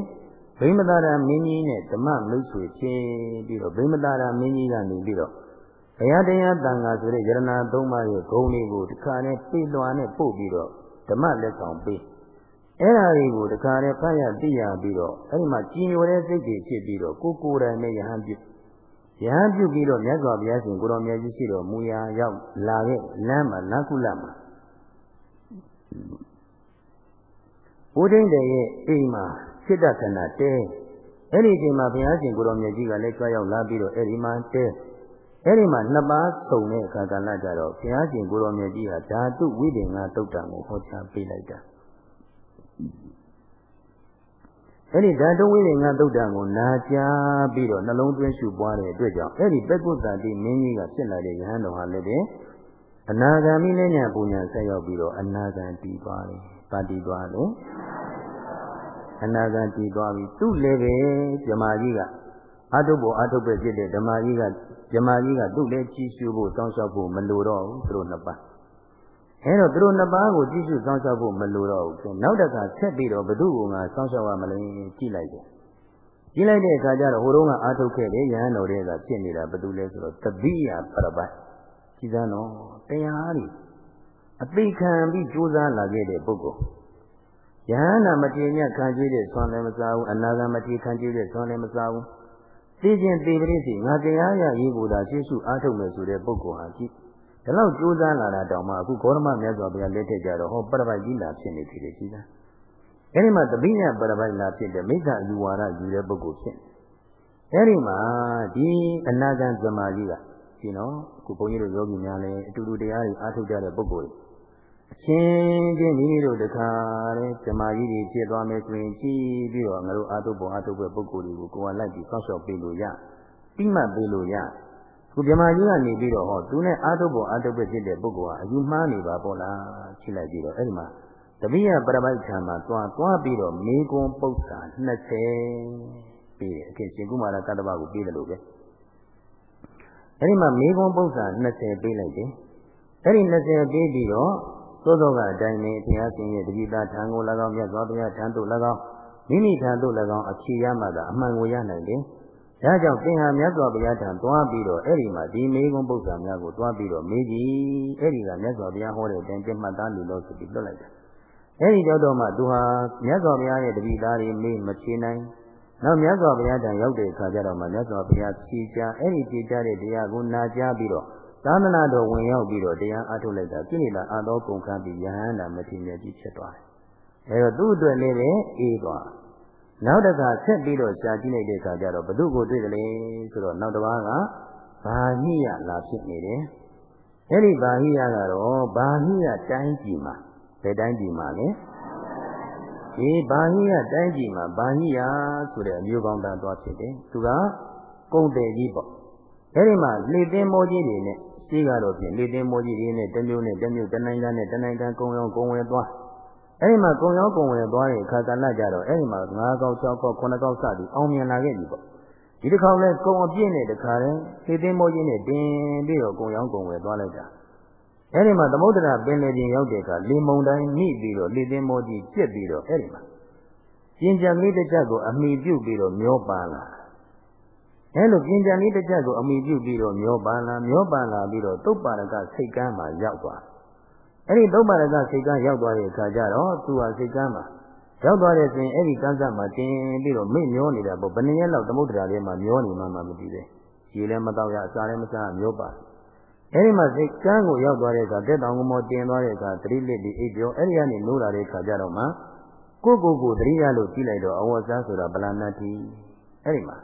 ဗိမတာရမင်းကြီးနဲ့ဓမ္မမိတ်ဆွေချင်းပြီးတော့ဗိမတာရမင်းကြီးကနေပြီးတော့ဘုရားတရားတန်ခါဆိုတဲ့ယရနာသုံးပါးရဲ့ဂုဏ်တွေကိုတခါနဲ့ပြေလွှာနဲ့ပို့ပြီးတော့ဓမ္မလက်ဆောင်ပေး အဲ့ဒါတွေကိုတခါနဲ့ဖတ်ရသိရပြီးတော့အဲ့ဒီမှာကြည်ညိုတဲ့စိတ်တွေဖြစ်ပြီးတော့ကိုကိုယ်တိုင်နဲ့ယဟန်ပြုယဟန်ပြုပြီးတော့မြတ်စွာဘုရားရှင်ကိုတော်မြတ်ကြီးရှိတော်မူရာရောက်လာတဲ့လမ်းမှာလမ်းကုလမှာဘုဒ္ဓင်းတဲ့ရဲ့အိမ်မှာစိတ္တခဏတဲအဲ့ဒီအချိန်မှာဘုရားရှင်ကိုရောင်မြတ်ကြီးကလည်းကြွရောက်လာပြီးတော့အဲ့ဒီမှာတဲအဲ့ဒီမှာနှစ်ပါးစုံတဲ့အခါကလည်းကြတော့ဘုရားရှင်ကိုရောင်မြတ်ကြီးကဓာတုဝိပင်္ဂသုတ်တံကိုဟောကြားပေးလိုက်တာ အဲ့ဒီဓာတုဝိပင်္ဂသုတ်တံကိုနာကြားပြီးတော့နှလုံးသွင်းရှုပွားတဲ့အတွက်ကြောင့်အဲ့ဒီပက္ကုတ္တတိမင်းကြီးကဖြစ်လာတဲ့ယဟန်တော်ဟာလည်းအနာဂါမိနဲ့ညာပူညာဆက်ရောက်ပြီးတော့အနာဂံတည်သွားတယ်။ပါတည်သွားတယ်။အနာဂံတည်သွားပြီသူ့လည်းပဲဇမာကြီးကအတုဘောအတုပဲဖြစ်တဲ့ဓမ္မကြီးကဇမာကြီးကသူ့လည်းကြီးစုဖို့စောင့်ရှောက်ဖို့မလိုတော့ဘူးသူတို့နှစ်ပါး။ အဲတော့သူတို့နှစ်ပါးကိုကြီးစုစောင့်ရှောက်ဖို့မလိုတော့ဘူး။နောက်တစ်ခါဆက်ပြီးတော့ဘု து ကိုငါစောင့်ရှောက်ရမလဲကြည့်လိုက်တယ်။ကြည့်လိုက်တဲ့အခါကျတော့ဟိုတုန်းကအာထုတ်ခဲ့တဲ့ယဟန်တော်တွေကဖြစ်နေတာဘယ်သူလဲဆိုတော့တပိယပရပိုက်ကြည်စမ်းတော့တရားတွေအသိခံပြီးကြိုးစားလာခဲ့တဲ့ပုဂ္ဂိုလ်ယဟန္တာမထေမြတ်ခံကြည့်တဲ့ဆွမ်းလည်းမစားဘူးအနာဂံမထေခံကြည့်တဲ့ဆွမ်းလည်းမစားဘူးသိခြင်းသိပရိစီငါတရားရရေးကိုသာရှေ့ရှုအားထုတ်မယ်ဆိုတဲ့ပုဂ္ဂိုလ်ဟာကြည့် ဒီလောက်ကြိုးစားလာတာတောင်မှအခုဂေါရမမြတ်စွာဘုရားလက်ထက်ကြတော့ဟောပရပိုက်ကြီးလာဖြစ်နေပြီလေကြည်လားအဲဒီမှာတပိညပရပိုက်လာဖြစ်တဲ့မိစ္ဆာယူဝါဒယူတဲ့ပုဂ္ဂိုလ်ဖြစ်အဲဒီမှာဒီအနာဂံဇမာကြီးကဒီနော်အခုဘုန်းကြီးတို့ယောဂီများလည်းအတူတူတရားတွေအားထုတ်ကြတဲ့ပုဂ္ဂိုလ်တွေအချင်းချင်းမိမိတို့တခါတဲ့ဇမာကြီးတွေဖြစ်သွားမယ်ဆိုရင်ကြည်ပြီးတော့ငါတို့အားထုတ်ဖို့အားထုတ်ဖို့ပုဂ္ဂိုလ်တွေကိုကိုယ်ကလိုက်ပြီးဆောက်ရှောက်ပေးလို့ရပြီးမှပေးလို့ရ ခုဇမာကြီးကနေပြီးတော့ဟောသူနဲ့အားထုတ်ဖို့အားထုတ်ဖို့ဖြစ်တဲ့ပုဂ္ဂိုလ်ဟာအယူမှားနေပါပေါ့လားချိလိုက်ပြီးတော့အဲ့ဒီမှာတပိယပရပိုက်ခံမှာတွားတွားပြီးတော့မေကွန်ပု္ပ္ပာ20ပြီးတယ်အခင်ရှင်ကုမာရကတ္တဗကိုပြီးတယ်လို့ပဲအဲ့ဒီမှာမေကွန်ပု္ပ္ပာ20ပေးလိုက်တယ်အဲ့ဒီ20ပေးပြီးတော့သို့သောကအတိုင်းပဲဘုရားရှင်ရဲ့တတိသားထံကို၎င်းမြတ်စွာဘုရားထံသို့၎င်းမိမိထံသို့၎င်းအဖြေရမှသာအမှန်ကိုရနိုင်တယ်။ ဒါကြောင့်သင်ဟာမြတ်စွာဘုရားထံသွားပြီးတော့အဲ့ဒီမှာဒီမေကွန်ပု္ပ္ပာများကိုသွားပြီးတော့မေးကြည့်။အဲ့ဒီကမြတ်စွာဘုရားဟောတဲ့အတိုင်းပြမှတ်သားလို့လို့ဆိုပြီးလွတ်လိုက်တာ။အဲ့ဒီကြောင့်တော့မှသူဟာမြတ်စွာဘုရားရဲ့တတိသားတွေမေးမဖြေနိုင်။နောက်မြတ်စွာဘုရားထံရောက်တဲ့အခါကျတော့မှမြတ်စွာဘုရားဖြေချအဲ့ဒီဖြေချတဲ့တရားကိုနာကြားပြီးတော့သာသနာတော်ဝင်ရောက်ပြီးတော့တရားအားထုတ်လိုက်တာကိလေသာအသောကုန်ခန်းပြီးယဟန္တာမထေရကြီးဖြစ်သွားတယ်။အဲတော့သူ့အတွက်လည်းပဲအေးသွား။ နောက်တစ်ခါဆက်ပြီးတော့ရှားကြည့်လိုက်တဲ့အခါကျတော့ဘသူကိုတွေ့ကြလဲဆိုတော့နောက်တစ်ပါးကဘာဟိယလာဖြစ်နေတယ်။အဲဒီဘာဟိယကတော့ဘာဟိယတိုင်းပြည်မှာဘယ်တိုင်းပြည်မှာလဲ။ဒီဘာဟိယတိုင်းပြည်မှာဘာဟိယဆိုတဲ့အမျိုးကောင်းသားသွားဖြစ်တယ်။သူကကုံတယ်ကြီးပေါ့။အဲဒီမှာလေတင်းမောကြီးတွေနဲ့ရှိကတော့ဖြင့်လေတင်းမိုးကြီးတွေနဲ့တမျိုးနဲ့တမျိုးတနိုင်ငံနဲ့တနိုင်ငံကုံရောကုံဝယ်သွား အဲဒီမှာကုံရောကုံဝယ်သွားတဲ့အခါကဏ္ဍကြတော့အဲဒီမှာ၅កောက်၆កောက်9កောက်စသည်အောင်မြင်လာခဲ့ပြီပေါ့ ဒီတစ်ခေါက်လဲကုံအပြည့်နဲ့တခါတည်းသေသိမိုးကြီးနဲ့တင်ပြီးတော့ကုံရောင်းကုံဝယ်သွားလိုက်တာအဲ့ဒီမှာသမုဒ္ဒရာပင်လယ်ပြင်ရောက်တဲ့အခါလေမုန်တိုင်းမိပြီးတော့လေသိမိုးကြီးပြက်ပြီးတော့အဲ့ဒီမှာပြင်ကြံလေးတစ်ချက်ကိုအမိပြုတ်ပြီးတော့မျောပါလာအဲလိုပြင်ကြံလေးတစ်ချက်ကိုအမိပြုတ်ပြီးတော့မျောပါလာမျောပါလာပြီးတော့သုတ်ပါရကစိတ်ကမ်းမှာရောက်သွား အဲ့ဒီသုတ်ပါရကစိတ်ကမ်းရောက်သွားတဲ့အခါကျတော့သူဟာစိတ်ကမ်းမှာရောက်သွားတဲ့စဉ်အဲ့ဒီကမ်းစပ်မှာတင်ပြီးတော့မိမျောနေတာပေါ့ဘယ်နှစ်ရက်လောက်သမုဒ္ဒရာထဲမှာမျောနေမှမှမသိပဲရေလည်းမတော့ရအစာလည်းမစားမျောပါအဲ့ဒီမှာစိတ်ကမ်းကိုရောက်သွားတဲ့အခါတက်တောင်ကမောတင်သွားတဲ့အခါသတိလစ်ပြီးအိပ်ပြောအဲ့ဒီကနေနိုးလာတဲ့အခါကျတော့မှကိုကိုကိုသတိရလို့ကြည့်လိုက်တော့အဝတ်စားဆိုတာဗလာဏတိအဲ့ဒီမှာ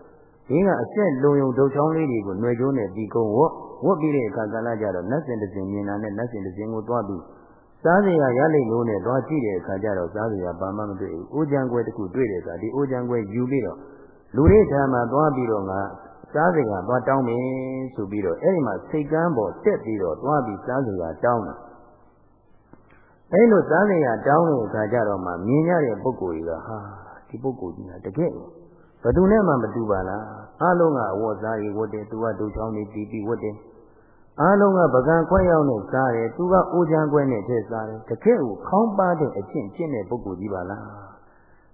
ဒီကအဆက်လုံယုံဒုတ်ချောင်းလေးတွေကိုຫນွေကျိုးနဲ့ဒီကုန်းဝတ်ဝတ်ပြီးတဲ့အခါကလည်းကြတော့နတ်စင်တစ်စင်မြင်တာနဲ့နတ်စင်တစ်စင်ကိုသွားပြီးစားစရာရလိမ့်လို့နဲ့သွားကြည့်တဲ့အခါကျတော့စားစရာဘာမှမတွေ့ဘူး။အိုးချံကွယ်တစ်ခုတွေ့တဲ့အခါဒီအိုးချံကွယ်ယူပြီးတော့လူတွေဓာမှာသွားပြီးတော့ငါစားစရာသွားတောင်းမယ်ဆိုပြီးတော့အဲ့ဒီမှာစိတ်ကမ်းပေါ်တက်ပြီးတော့သွားပြီးစားစရာတောင်းတယ်။အဲ့လိုစားစရာတောင်းတဲ့အခါကျတော့မှမြင်ရတဲ့ပုဂ္ဂိုလ်ကြီးကဟာဒီပုဂ္ဂိုလ်ကြီးကတကယ်ဘယ်သူနဲ့မှမတူပါလား။ အားလုံးကအဝတ်စားရီဝတ်တယ်သူကဒုချောင်းနေတီးပြီးဝတ်တယ်။အားလုံးကပကံခွဲရောက်နဲ့စားတယ်သူကအိုးချမ်းခွဲနဲ့ထည့်စားတယ်တကယ့်ကိုခေါင်းပါတဲ့အကျင့်ကျင့်တဲ့ပုဂ္ဂိုလ်ကြီးပါလား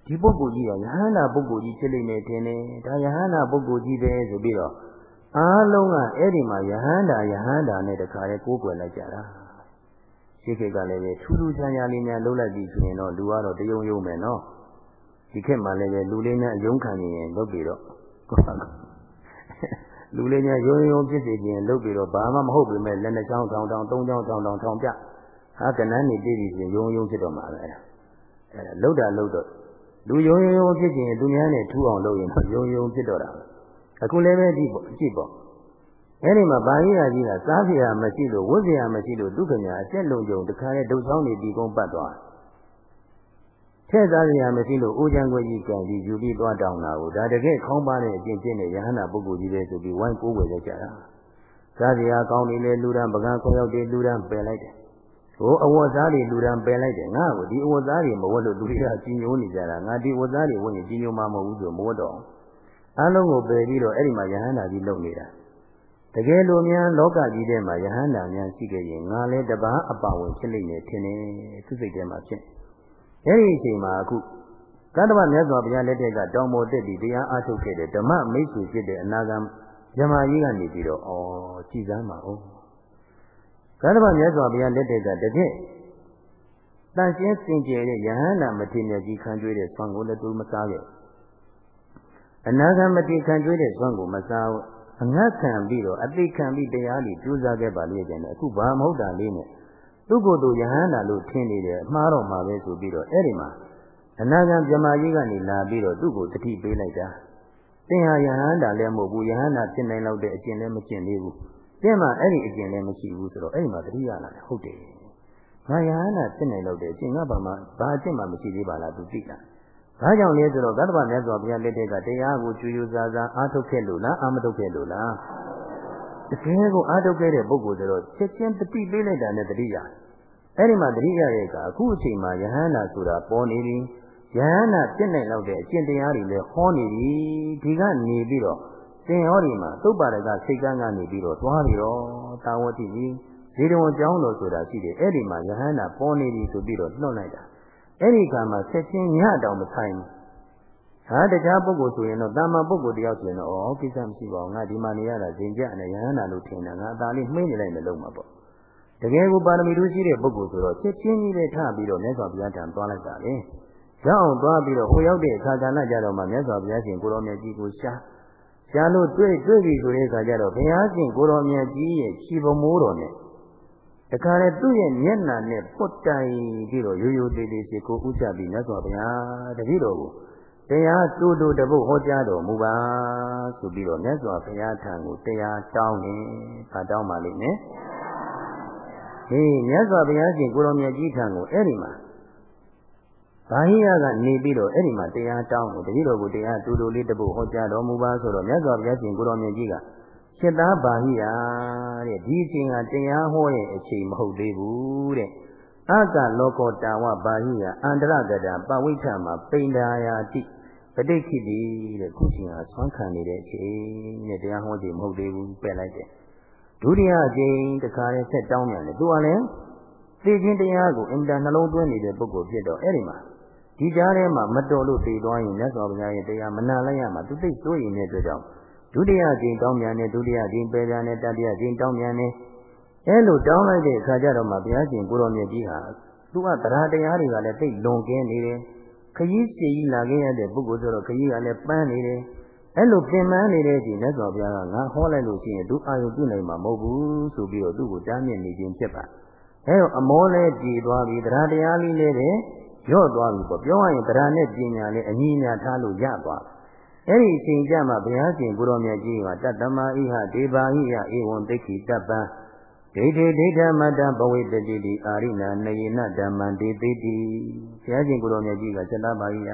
ဒီပုဂ္ဂိုလ်ကြီးကယဟန္တာပုဂ္ဂိုလ်ကြီးဖြစ်လိမ့်မယ်ထင်တယ်ဒါယဟန္တာပုဂ္ဂိုလ်ကြီးပဲဆိုပြီးတော့အားလုံးကအဲ့ဒီမှာယဟန္တာယဟန္တာနဲ့တခါလေကိုးကွယ်လိုက်ကြတာရှိခေတ်ကလည်းပဲထူးထူးခြားခြားလေးများလုံးလိုက်ပြီဆိုရင်တော့လူကတော့တယုံယုံမယ်နော်ဒီခေတ်မှာလည်းပဲလူလေးများအယုံခံနေရင်လုပ်ပြီးတော့ လူလေးများရုံရုံဖြစ်စေခြင်းလုပ်ပြီးတော့ဘာမှမဟုတ်ပေမဲ့လက်နှစ်ချောင်းထောင်ထောင်သုံးချောင်းထောင်ထောင်ထောင်ပြဟာကနန်းနေပြည်ပြီဆိုရုံရုံဖြစ်တော့မှာပဲအဲလှုပ်တာလှုပ်တော့လူရုံရုံဖြစ်ခြင်းသူများနဲ့ထူအောင်လုပ်ရင်တော့ရုံရုံဖြစ်တော့တာအခုလည်းပဲကြည့်ပေါ့ကြည့်ပေါ့အဲဒီမှာဘာကြီးရာကြီးကစားစရာမရှိလို့ဝတ်စရာမရှိလို့ဒုက္ခများအဆက်လုံးကြုံတခါလေဒုချောင်းနေဒီကုန်းပတ်သွား ထည့်သားစရာမရှိလို့အိုးချမ်းခွေကြီးကံပြီးယူပြီးသွားတောင်းတာကိုဒါတကယ်ခေါင်းပါတဲ့အကျင့်ကျင့်တဲ့ယဟန္တာပုဂ္ဂိုလ်ကြီးပဲဆိုပြီးဝိုင်းကိုးဝယ်ကြတာစားစရာကောင်းနေလေလူရန်ပကံခွေရောက်တယ်လူရန်ပယ်လိုက်တယ်ဟိုအဝတ်စားတွေလူရန်ပယ်လိုက်တယ်ငါ့ကိုဒီအဝတ်စားတွေမဝတ်လို့လူတွေကကြီးညိုနေကြတာငါဒီအဝတ်စားတွေဝတ်ရင်ကြီးညိုမှာမဟုတ်ဘူးဆိုမဝတ်တော့အလုံးကိုပယ်ပြီးတော့အဲ့ဒီမှာယဟန္တာကြီးလုပ်နေတာတကယ်လို့များလောကကြီးထဲမှာယဟန္တာများရှိခဲ့ရင်ငါလည်းတပားအပါဝင်ဖြစ်လိမ့်မယ်ထင်တယ်သူစိတ်ထဲမှာဖြစ် အဲဒီအချိန်မှာအခုသတ္တဝမြတ်စွာဘုရားလက်ထက်ကတောင်ပေါ်တက်ပြီးတရားအားထုတ်ခဲ့တဲ့ဓမ္မမိတ်ဆွေဖြစ်တဲ့အနာဂံဇမကြီးကနေပြီးတော့ဩကြည်စမ်းပါဦးသတ္တဝမြတ်စွာဘုရားလက်ထက်ကတကယ်တန်ရှင်းစင်ကြယ်တဲ့ယဟန္တာမထေရကြီးခံကျွေးတဲ့ဆွမ်းကိုလည်းသူမစားခဲ့အနာဂံမထေခံကျွေးတဲ့ဆွမ်းကိုမစားဘူးအငတ်ခံပြီးတော့အသိခံပြီးတရားလေးကြိုးစားခဲ့ပါလေကျန်တယ်အခုဘာမဟုတ်တာလေးနဲ့ သူ့ကိုယ်သူယဟန္တာလို့ထင်နေတယ်အမှားတော့မှာပဲဆိုပြီးတော့အဲ့ဒီမှာအနာဂံမြမကြီးကနေလာပြီးတော့သူ့ကိုတတိပေးလိုက်တာသင်ဟာယဟန္တာလည်းမဟုတ်ဘူးယဟန္တာဖြစ်နိုင်လောက်တဲ့အကျင့်လည်းမကျင့်သေးဘူးသင်မှအဲ့ဒီအကျင့်လည်းမရှိဘူးဆိုတော့အဲ့ဒီမှာတတိရလာတယ်ဟုတ်တယ်ငါယဟန္တာဖြစ်နိုင်လောက်တဲ့အကျင့်ငါဘာမှဘာအကျင့်မှမရှိသေးပါလားသူသိလားဒါကြောင့်လဲဆိုတော့သတ္တဗမြတ်စွာဘုရားလက်ထက်ကတရားကိုကျွေးကျွစားစားအားထုတ်ခဲ့လို့လားအာမထုတ်ခဲ့လို့လား တကယ်ကိုအားထုတ်ခဲ့တဲ့ပုဂ္ဂိုလ်ဆိုတော့ချက်ချင်းတတိပေးလိုက်တာနဲ့တတိယအဲ့ဒီမှာတတိယရဲ့ကအခုအချိန်မှာယဟန္တာဆိုတာပေါ်နေပြီယဟန္တာပြည့်နိုင်လောက်တဲ့အကျင့်တရားတွေလည်းဟောနေပြီဒီကနေပြီးတော့သင်ဟောဒီမှာသုတ်ပါရကစိတ်ကန်းကနေပြီးတော့သွားပြီးတော့တာဝတိကြီးဇေတဝန်ကျောင်းတော်ဆိုတာရှိတယ်အဲ့ဒီမှာယဟန္တာပေါ်နေပြီဆိုပြီးတော့လွှတ်လိုက်တာအဲ့ဒီကမှာဆက်ချင်းညတောင်မဆိုင်ဘူး ဟာတရားပုဂ္ဂိုလ်ဆိုရင်တော့တာမန်ပုဂ္ဂိုလ်တယောက်ဆိုရင်တော့ဩကိစ္စမရှိပါဘူးငါဒီမှာနေရတာဇင်ကြနဲ့ယဟန္တာလို့ထင်တာငါအသာလေးမှိမ့်နေလိုက်မလို့မှာပေါ့တကယ်ကိုပါရမီတို့ရှိတဲ့ပုဂ္ဂိုလ်ဆိုတော့ချက်ချင်းကြီးပဲထပြီးတော့မြတ်စွာဘုရားထံသွားလိုက်တာလေရောက်အောင်သွားပြီးတော့ဟိုရောက်တဲ့အခါကဏ္ဍကြတော့မှမြတ်စွာဘုရားရှင်ကိုရောမြတ်ကြီးကိုရှာရှာလို့တွေ့တွေ့ပြီဆိုတဲ့အခါကျတော့ဘုရားရှင်ကိုရောမြတ်ကြီးရဲ့ခြေပမိုးတော်နဲ့တခါလေသူ့ရဲ့မျက်နှာနဲ့ပုတ်တိုင်ပြီးတော့ရိုးရိုးသေးသေးရှိကိုဥချပြီးမြတ်စွာဘုရားတပည့်တော်ကို တရားတူတူတပုတ်ဟောကြားတော်မူပါဆိုပြီးတော့မြတ်စွာဘုရားထံကိုတရားတောင်းတယ်။ဘာတောင်းပါလိမ့်မယ်။ဟေးမြတ်စွာဘုရားရှင်ကိုရောမြတ်ကြီးထံကိုအဲ့ဒီမှာဘာဟိယကနေပြီးတော့အဲ့ဒီမှာတရားတောင်းတယ်တတိတော်ကိုတရားတူတူလေးတပုတ်ဟောကြားတော်မူပါဆိုတော့မြတ်စွာဘုရားရှင်ကိုရောမြတ်ကြီးကစိတ်သားဘာဟိယတဲ့ဒီအချိန်ကတရားဟောတဲ့အချိန်မဟုတ်သေးဘူးတဲ့အကလောကောတာဝဘာဟိယအန္တရကတာပဝိထမှာပိန္ဒာယာတိ ပဋိခိတိတဲ့ခုချိန်ဟာဆွမ်းခံနေတဲ့အချိန်နဲ့တရားဟောခြင်းမဟုတ်သေးဘူးပယ်လိုက်တယ်ဒုတိယအချိန်တခါလဲဆက်တောင်းပြန်တယ်သူကလည်းသိခြင်းတရားကိုအင်တာနှလုံးသွင်းနေတဲ့ပုဂ္ဂိုလ်ဖြစ်တော့အဲ့ဒီမှာဒီကြားထဲမှာမတော်လို့သိသွားရင်မြတ်စွာဘုရားရဲ့တရားမနာလိုက်ရမှာသူသိစိုးရင်တဲ့အတွက်ကြောင့်ဒုတိယအချိန်တောင်းပြန်တယ်ဒုတိယအချိန်ပယ်ပြန်တယ်တတိယအချိန်တောင်းပြန်တယ်အဲလိုတောင်းလိုက်တဲ့အခါကျတော့မှဘုရားရှင်ကိုရောမြတ်ကြီးဟာသူကတရားတရားတွေကလည်းသိလွန်ကင်းနေတယ် ခကြီးစီကြီးလာခဲ့ရတဲ့ပုဂ္ဂိုလ်ဆိုတော့ခကြီးကလည်းပန်းနေတယ်အဲ့လိုပြင်ပန်းနေတဲ့အချိန်မြတ်စွာဘုရားကငါဟောလိုက်လို့ရှိရင်သူအာယုပြုနိုင်မှာမဟုတ်ဘူးဆိုပြီးတော့သူ့ကိုတားမြစ်နေခြင်းဖြစ်ပါအဲတော့အမောလဲကြည်သွားပြီတရားတရားလေးလေးပဲရော့သွားပြီပေါ့ပြောရရင်တရားနဲ့ပညာနဲ့အညီအမျှထားလို့ရသွားအဲ့ဒီအချိန်ကျမှဘုရားရှင်ကိုရောမြတ်ကြီးကတတ္တမဣဟဒေဘာဟိယဧဝံသိက္ခိတပ္ပံ ဒိဋ္ဌိဒိဋ္ဌမတ္တဘဝိတတိတိအာရိနာနယေနဓမ္မံဒေတိတိဘုရားရှင်ကိုရောမြတ်ကြီးကစတ္တပါဟိယ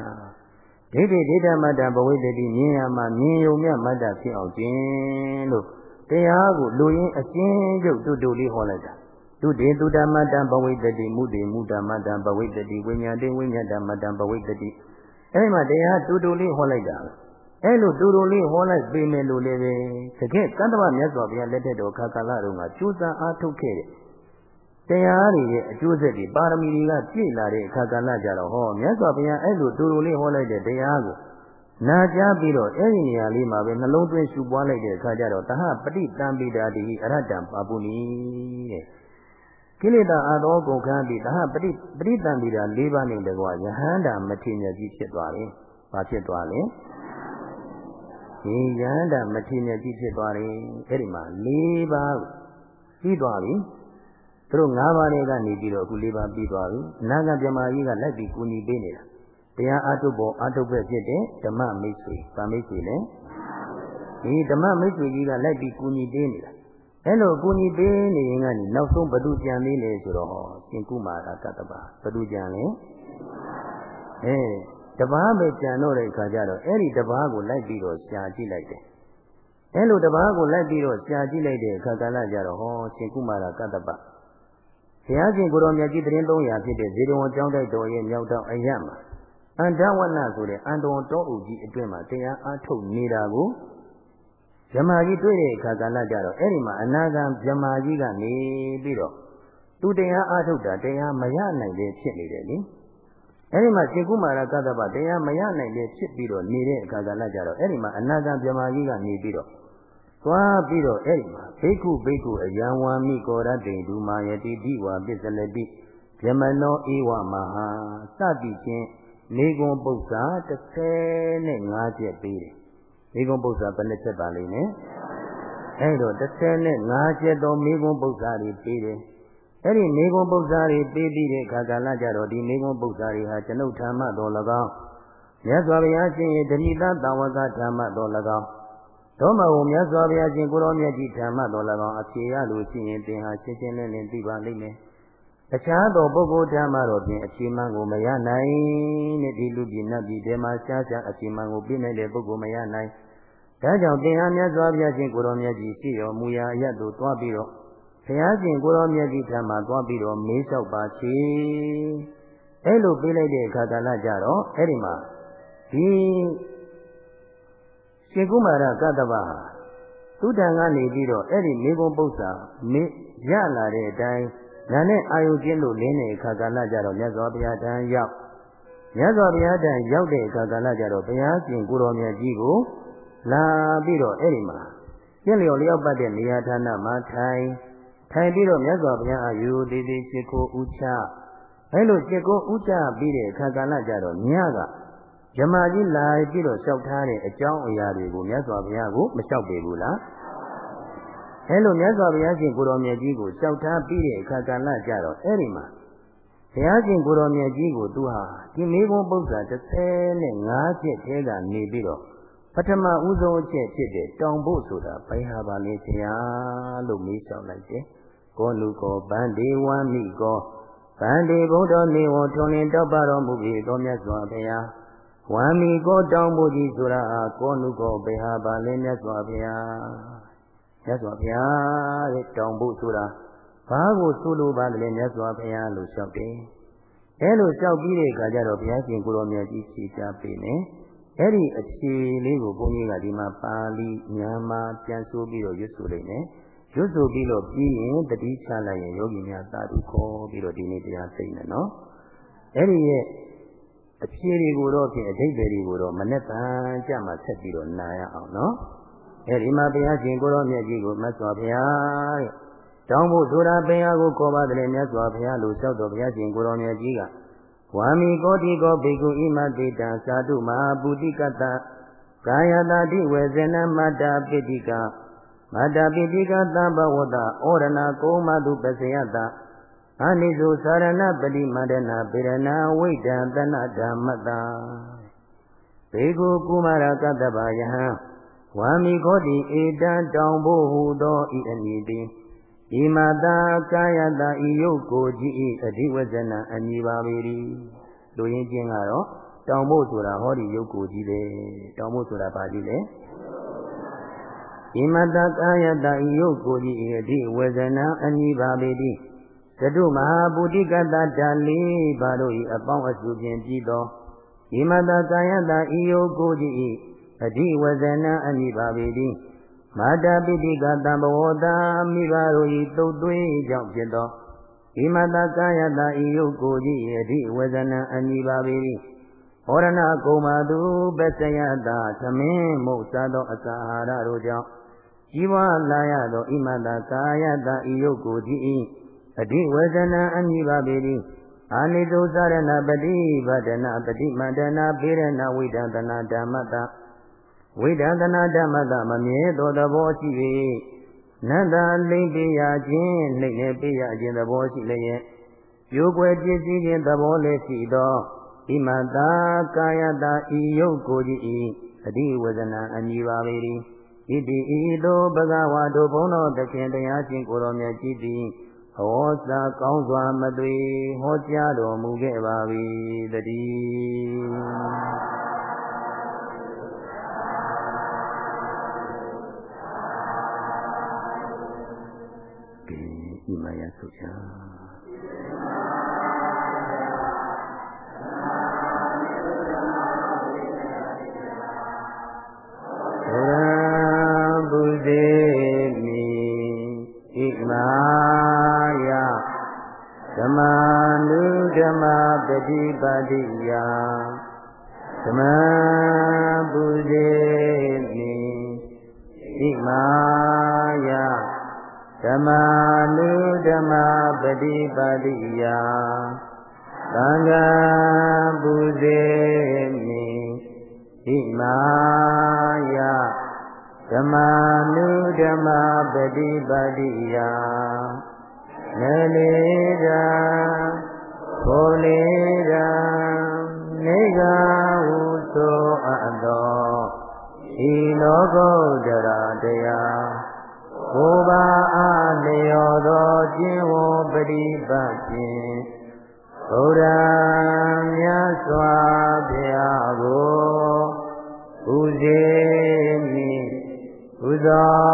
ဒိဋ္ဌိဒိဋ္ဌမတ္တဘဝိတတိမြင်ရမှမြင်ယုံမြတ်မတ္တဖြစ်အောင်ကျင့်လို့တရားကိုလူရင်းအရှင်းကျုပ်တူတူလေးဟောလိုက်တာတုတေတုဓမ္မတံဘဝိတတိမုတေမုဓမ္မတံဘဝိတတိဝိညာတေဝိညာဓမ္မတံဘဝိတတိအဲဒီမှာတရားတူတူလေးဟောလိုက်တာ အဲလိုတူတူလေးဟောလိုက်ပေမယ်လို့လည်းပဲတကယ်ကတ္တဗမြတ်စွာဘုရားလက်ထက်တော်ခါကာလတုန်းကကျူးစာအားထုတ်ခဲ့တဲ့တရားတွေရဲ့အကျိုးဆက်တွေပါရမီတွေကပြည့်လာတဲ့အခါကာလကြတော့ဟောမြတ်စွာဘုရားအဲလိုတူတူလေးဟောလိုက်တဲ့တရားကိုနာကြားပြီးတော့အဲ့ဒီနေရာလေးမှာပဲနှလုံးသွင်းရှုပွားလိုက်တဲ့အခါကျတော့တဟပฏิတံပိတာတိအရတ္တံပါပုနိတဲ့ကိလေသာအသောကုန်ခံပြီးတဟပฏิပฏิတံပိတာ၄ပါးနဲ့တကွာယဟန္တာမထေရကြီးဖြစ်သွားတယ်။ဘာဖြစ်သွားလဲ။ ဒီယန္တာမထေရကြီးဖြစ်သွားတယ်အဲ့ဒီမှာ၄ပါးပြီးသွားပြီသူတို့၅ပါးတွေကနေပြီးတော့အခု၄ပါးပြီးသွားပြီအနာဂတ်မြမကြီးကလိုက်ပြီးကူညီပေးနေတာတရားအထုပ်ပေါ်အထုပ်ပဲဖြစ်တဲ့ဓမ္မမိတ်ဆွေဗာမိတ်ဆွေလေဒီဓမ္မမိတ်ဆွေကြီးကလိုက်ပြီးကူညီပေးနေတာအဲ့လိုကူညီပေးနေရင်ကနေနောက်ဆုံးဘ ᱹ တုကြံသေးလေဆိုတော့ဟောရှင်ကုမာရကတ္တပါဘ ᱹ တုကြံလေအဲ တပားပဲကြံတော့တဲ့အခါကျတော့အဲ့ဒီတပားကိုလိုက်ပြီးတော့ရှာကြည့်လိုက်တယ်။အဲ့လိုတပားကိုလိုက်ပြီးတော့ရှာကြည့်လိုက်တဲ့အခါကလည်းကြတော့ဟောရှင်ကုမာရကတ္တပဘုရားရှင်ကိုရောမြတ်ကြီးတရင်300ဖြစ်တဲ့ဇေတဝန်ကျောင်းတိုက်တော်ရဲ့မြောက်တောင်အရမှာအန္တဝနဆိုတဲ့အန္တဝန်တော်အူကြီးအတွင်းမှာတရားအားထုတ်နေတာကိုဇမာကြီးတွေ့တဲ့အခါကလည်းကြတော့အဲ့ဒီမှာအနာဂံဇမာကြီးကနေပြီးတော့သူတရားအားထုတ်တာတရားမရနိုင်တဲ့ဖြစ်နေတယ်လေ။ အဲဒီမှာရှင်ကုမာရကတ္တပတရားမရနိုင်တဲ့ဖြစ်ပြီးတော့နေတဲ့အခါကလည်းကြတော့အဲဒီမှာအနာဂံပြမကြီးကနေပြီးတော့သွားပြီးတော့အဲဒီမှာဘိက္ခုဘိက္ခုအယံဝါမိကောရတိန်ဒုမာယတိတိဝါပစ္စလတိဗြမနောဧဝမဟာစသည်ဖြင့်နေကွန်ပု္ပ္ပာ35ချက်ပေးတယ်နေကွန်ပု္ပ္ပာဘယ်နှချက်ပါလိမ့်မယ်အဲဒါ35ချက်သောမေကွန်ပု္ပ္ပာတွေပေးတယ် အဲ့ဒီနေကုံပု္ပ္ပာတွေပေးပြီးတဲ့အခါကာလကြတော့ဒီနေကုံပု္ပ္ပာတွေဟာကျွန်ုပ်ဓမ္မတော်၎င်းမြတ်စွာဘုရားရှင်ရဲ့တဏိတသာဝကဓမ္မတော်၎င်းသောမဝမြတ်စွာဘုရားရှင်ကိုရောမြတ်ကြီးဓမ္မတော်၎င်းအဖြေရလို့ရှိရင်သင်ဟာရှင်းရှင်းလင်းလင်းသိပါလိမ့်မယ်။အခြားသောပုဂ္ဂိုလ်ဓမ္မတော်ဖြင့်အဖြေမှန်ကိုမရနိုင်တဲ့ဒီလူပြည်နတ်ပြည်ထဲမှာရှားရှားအဖြေမှန်ကိုပြနိုင်တဲ့ပုဂ္ဂိုလ်မရနိုင်။ဒါကြောင့်သင်ဟာမြတ်စွာဘုရားရှင်ကိုရောမြတ်ကြီးရှိတော်မူရာအရတ်သို့သွားပြီးတော့ ဘုရားရှင်ကိုရောမြတ်ကြီးထံမှာသွားပြီးတော့မေးလျှောက်ပါချေအဲ့လိုပြေးလိုက်တဲ့အခါကလည်းကြတော့အဲ့ဒီမှာဒီရှင်ကုမာရကတ္တဗဟာသူတန်ကနေပြီးတော့အဲ့ဒီမေဘုံပု္ပ္ပာမေရလာတဲ့အတိုင်းနာနဲ့အာယုကျင်းလို့လင်းတဲ့အခါကလည်းကြတော့မြတ်စွာဘုရားထံရောက်မြတ်စွာဘုရားထံရောက်တဲ့အခါကလည်းကြတော့ဘုရားရှင်ကိုရောမြတ်ကြီးကိုလာပြီးတော့အဲ့ဒီမှာပြည့်လျော်လျောက်ပတ်တဲ့နေရာဌာနမှာထိုင် ထိုင်ပြီးတော့မြတ်စွာဘုရားအယူတည်တည်ရှိခိုးဥချအဲလိုရှိခိုးဥချပြီးတဲ့အခါကာလကြတော့ညကဇမာကြီးလာပြီးတော့လျှောက်ထားတဲ့အကြောင်းအရာတွေကိုမြတ်စွာဘုရားကိုမလျှောက်ပေဘူးလားအဲလိုမြတ်စွာဘုရားရှင်ကိုတော်မြတ်ကြီးကိုလျှောက်ထားပြီးတဲ့အခါကာလကြတော့အဲ့ဒီမှာဘုရားရှင်ကိုတော်မြတ်ကြီးကိုသူဟာဒီမေဘုံပု္ပ္ပာ35ချက်ထဲကနေပြီးတော့ပထမဦးဆုံးအချက်ဖြစ်တဲ့တောင်ဖို့ဆိုတာဘယ်ဟာပါလဲဆရာလို့မေးလျှောက်လိုက်တယ်။ ကောလူကောဗန္ဒေဝမ်းမိကောဗန္ဒေဘုဒ္ဓနေဝထွန်လင်းတောက်ပါတော်မူပြီသောမြတ်စွာဘုရားဝမ်းမိကောတောင်းဖို့ကြီးဆိုတာကောလူကောဘေဟာပါလဲမြတ်စွာဘုရားမြတ်စွာဘုရားရဲ့တောင်းဖို့ဆိုတာဘာကိုဆိုလိုပါလဲမြတ်စွာဘုရားလို့လျှောက်တယ်အဲလိုလျှောက်ပြီးတဲ့အခါကျတော့ဘုရားရှင်ကိုရောမြတ်ကြီးဖြေချပေးမယ်အဲ့ဒီအခြေလေးကိုဘုန်းကြီးကဒီမှာပါဠိမြန်မာပြန်ဆိုပြီးတော့ရွတ်ဆိုလိုက်မယ် ရွတ်ဆိုပြီးတော့ပြီးရင်တတိချလိုက်ရင်ယောဂီများသာဓုခေါ်ပြီးတော့ဒီနေ့တရားသိမယ်နော်အဲ့ဒီရဲ့အဖြေတွေကိုတော့ဖြင့်အဓိပ္ပာယ်တွေကိုတော့မနဲ့တန်ကြမှာဆက်ပြီးတော့နာရအောင်နော်အဲဒီမှာဘုရားရှင်ကိုရောမြတ်ကြီးကိုမတ်စွာဘုရားတဲ့တောင်းဖို့ဆိုတာဘုရားကိုခေါ်ပါတယ်မြတ်စွာဘုရားလို့လျှောက်တော်ဘုရားရှင်ကိုရောမြတ်ကြီးကဝါမီကောတိကောဘေကုဣမတေတံသာတုမဟာပုတိကတကာယတာတိဝေဇနမတ္တာပိတိက မတ္တာပိတိကသဗ္ဗဝတ္တဩရဏကုမတုပစယတအနိစုသာရဏပတိမန္တနာပေရဏဝိဒံတဏဓမ္မတာဘေကုကုမာရကတ္တဗယဟံဝါမိခောတိဧတံတောင်ဖို့ဟူသောဤအမည်သည်ဤမတာကာယတာဤယုတ်ကိုကြည်ဤအဓိဝဇနအမည်ပါပေ၏လူရင်းချင်းကတော့တောင်ဖို့ဆိုတာဟောဒီယုတ်ကိုကြီးပဲတောင်ဖို့ဆိုတာဘာကြီးလဲ ဤမတကာယတာဤယုတ်ကိုကြည်ဤအဓိဝဇနအမည်ပါပေ၏သတုမဟာပုတိကတတလေးပါတို့၏အပေါင်းအစုဖြင့်ပြီးသောဣမတကာယတဤယုကိုကြည်၏အဓိဝဇနအမိပါပေသည်မာတာပိတိကတံဘဝတာမိဘတို့၏တုတ်သွေးကြောင့်ဖြစ်သောဣမတကာယတဤယုကိုကြည်၏အဓိဝဇနအမိပါပေသည်ဟောရဏကုမာသူပစ္စယတာသမင်းမုတ်စားသောအစာအာဟာရတို့ကြောင့် ជីវလာရသောဣမတကာယတဤယုကိုကြည်၏အဓိဝေဒနာအမိပါပေသည်အာနိတုသရဏပတိဗဒနာပတိမန္တနာပေရဏဝိဒန္တနာဓမ္မတဝိဒန္တနာဓမ္မတမမြဲသောသဘောရှိ၍နန္တလိမ့်ပေးရခြင်းနှိမ့်နေပေးရခြင်းသဘောရှိလျက်ပြိုကွယ်ပြည့်စည်ခြင်းသဘောလည်းရှိသောဣမတာကာယတာဤယုတ်ကိုကြည်ဤအဓိဝဇနာအမိပါပေ၏ ဣတိဤသို့ဘဂဝါတို့ဘုန်းတော်သခင်တရားရှင်ကိုတော်မြတ်ကြည်သည်ဟောစာကောင်းစွာမသွေဟောကြားတော်မူခဲ့ပါ၏တည်း ဥ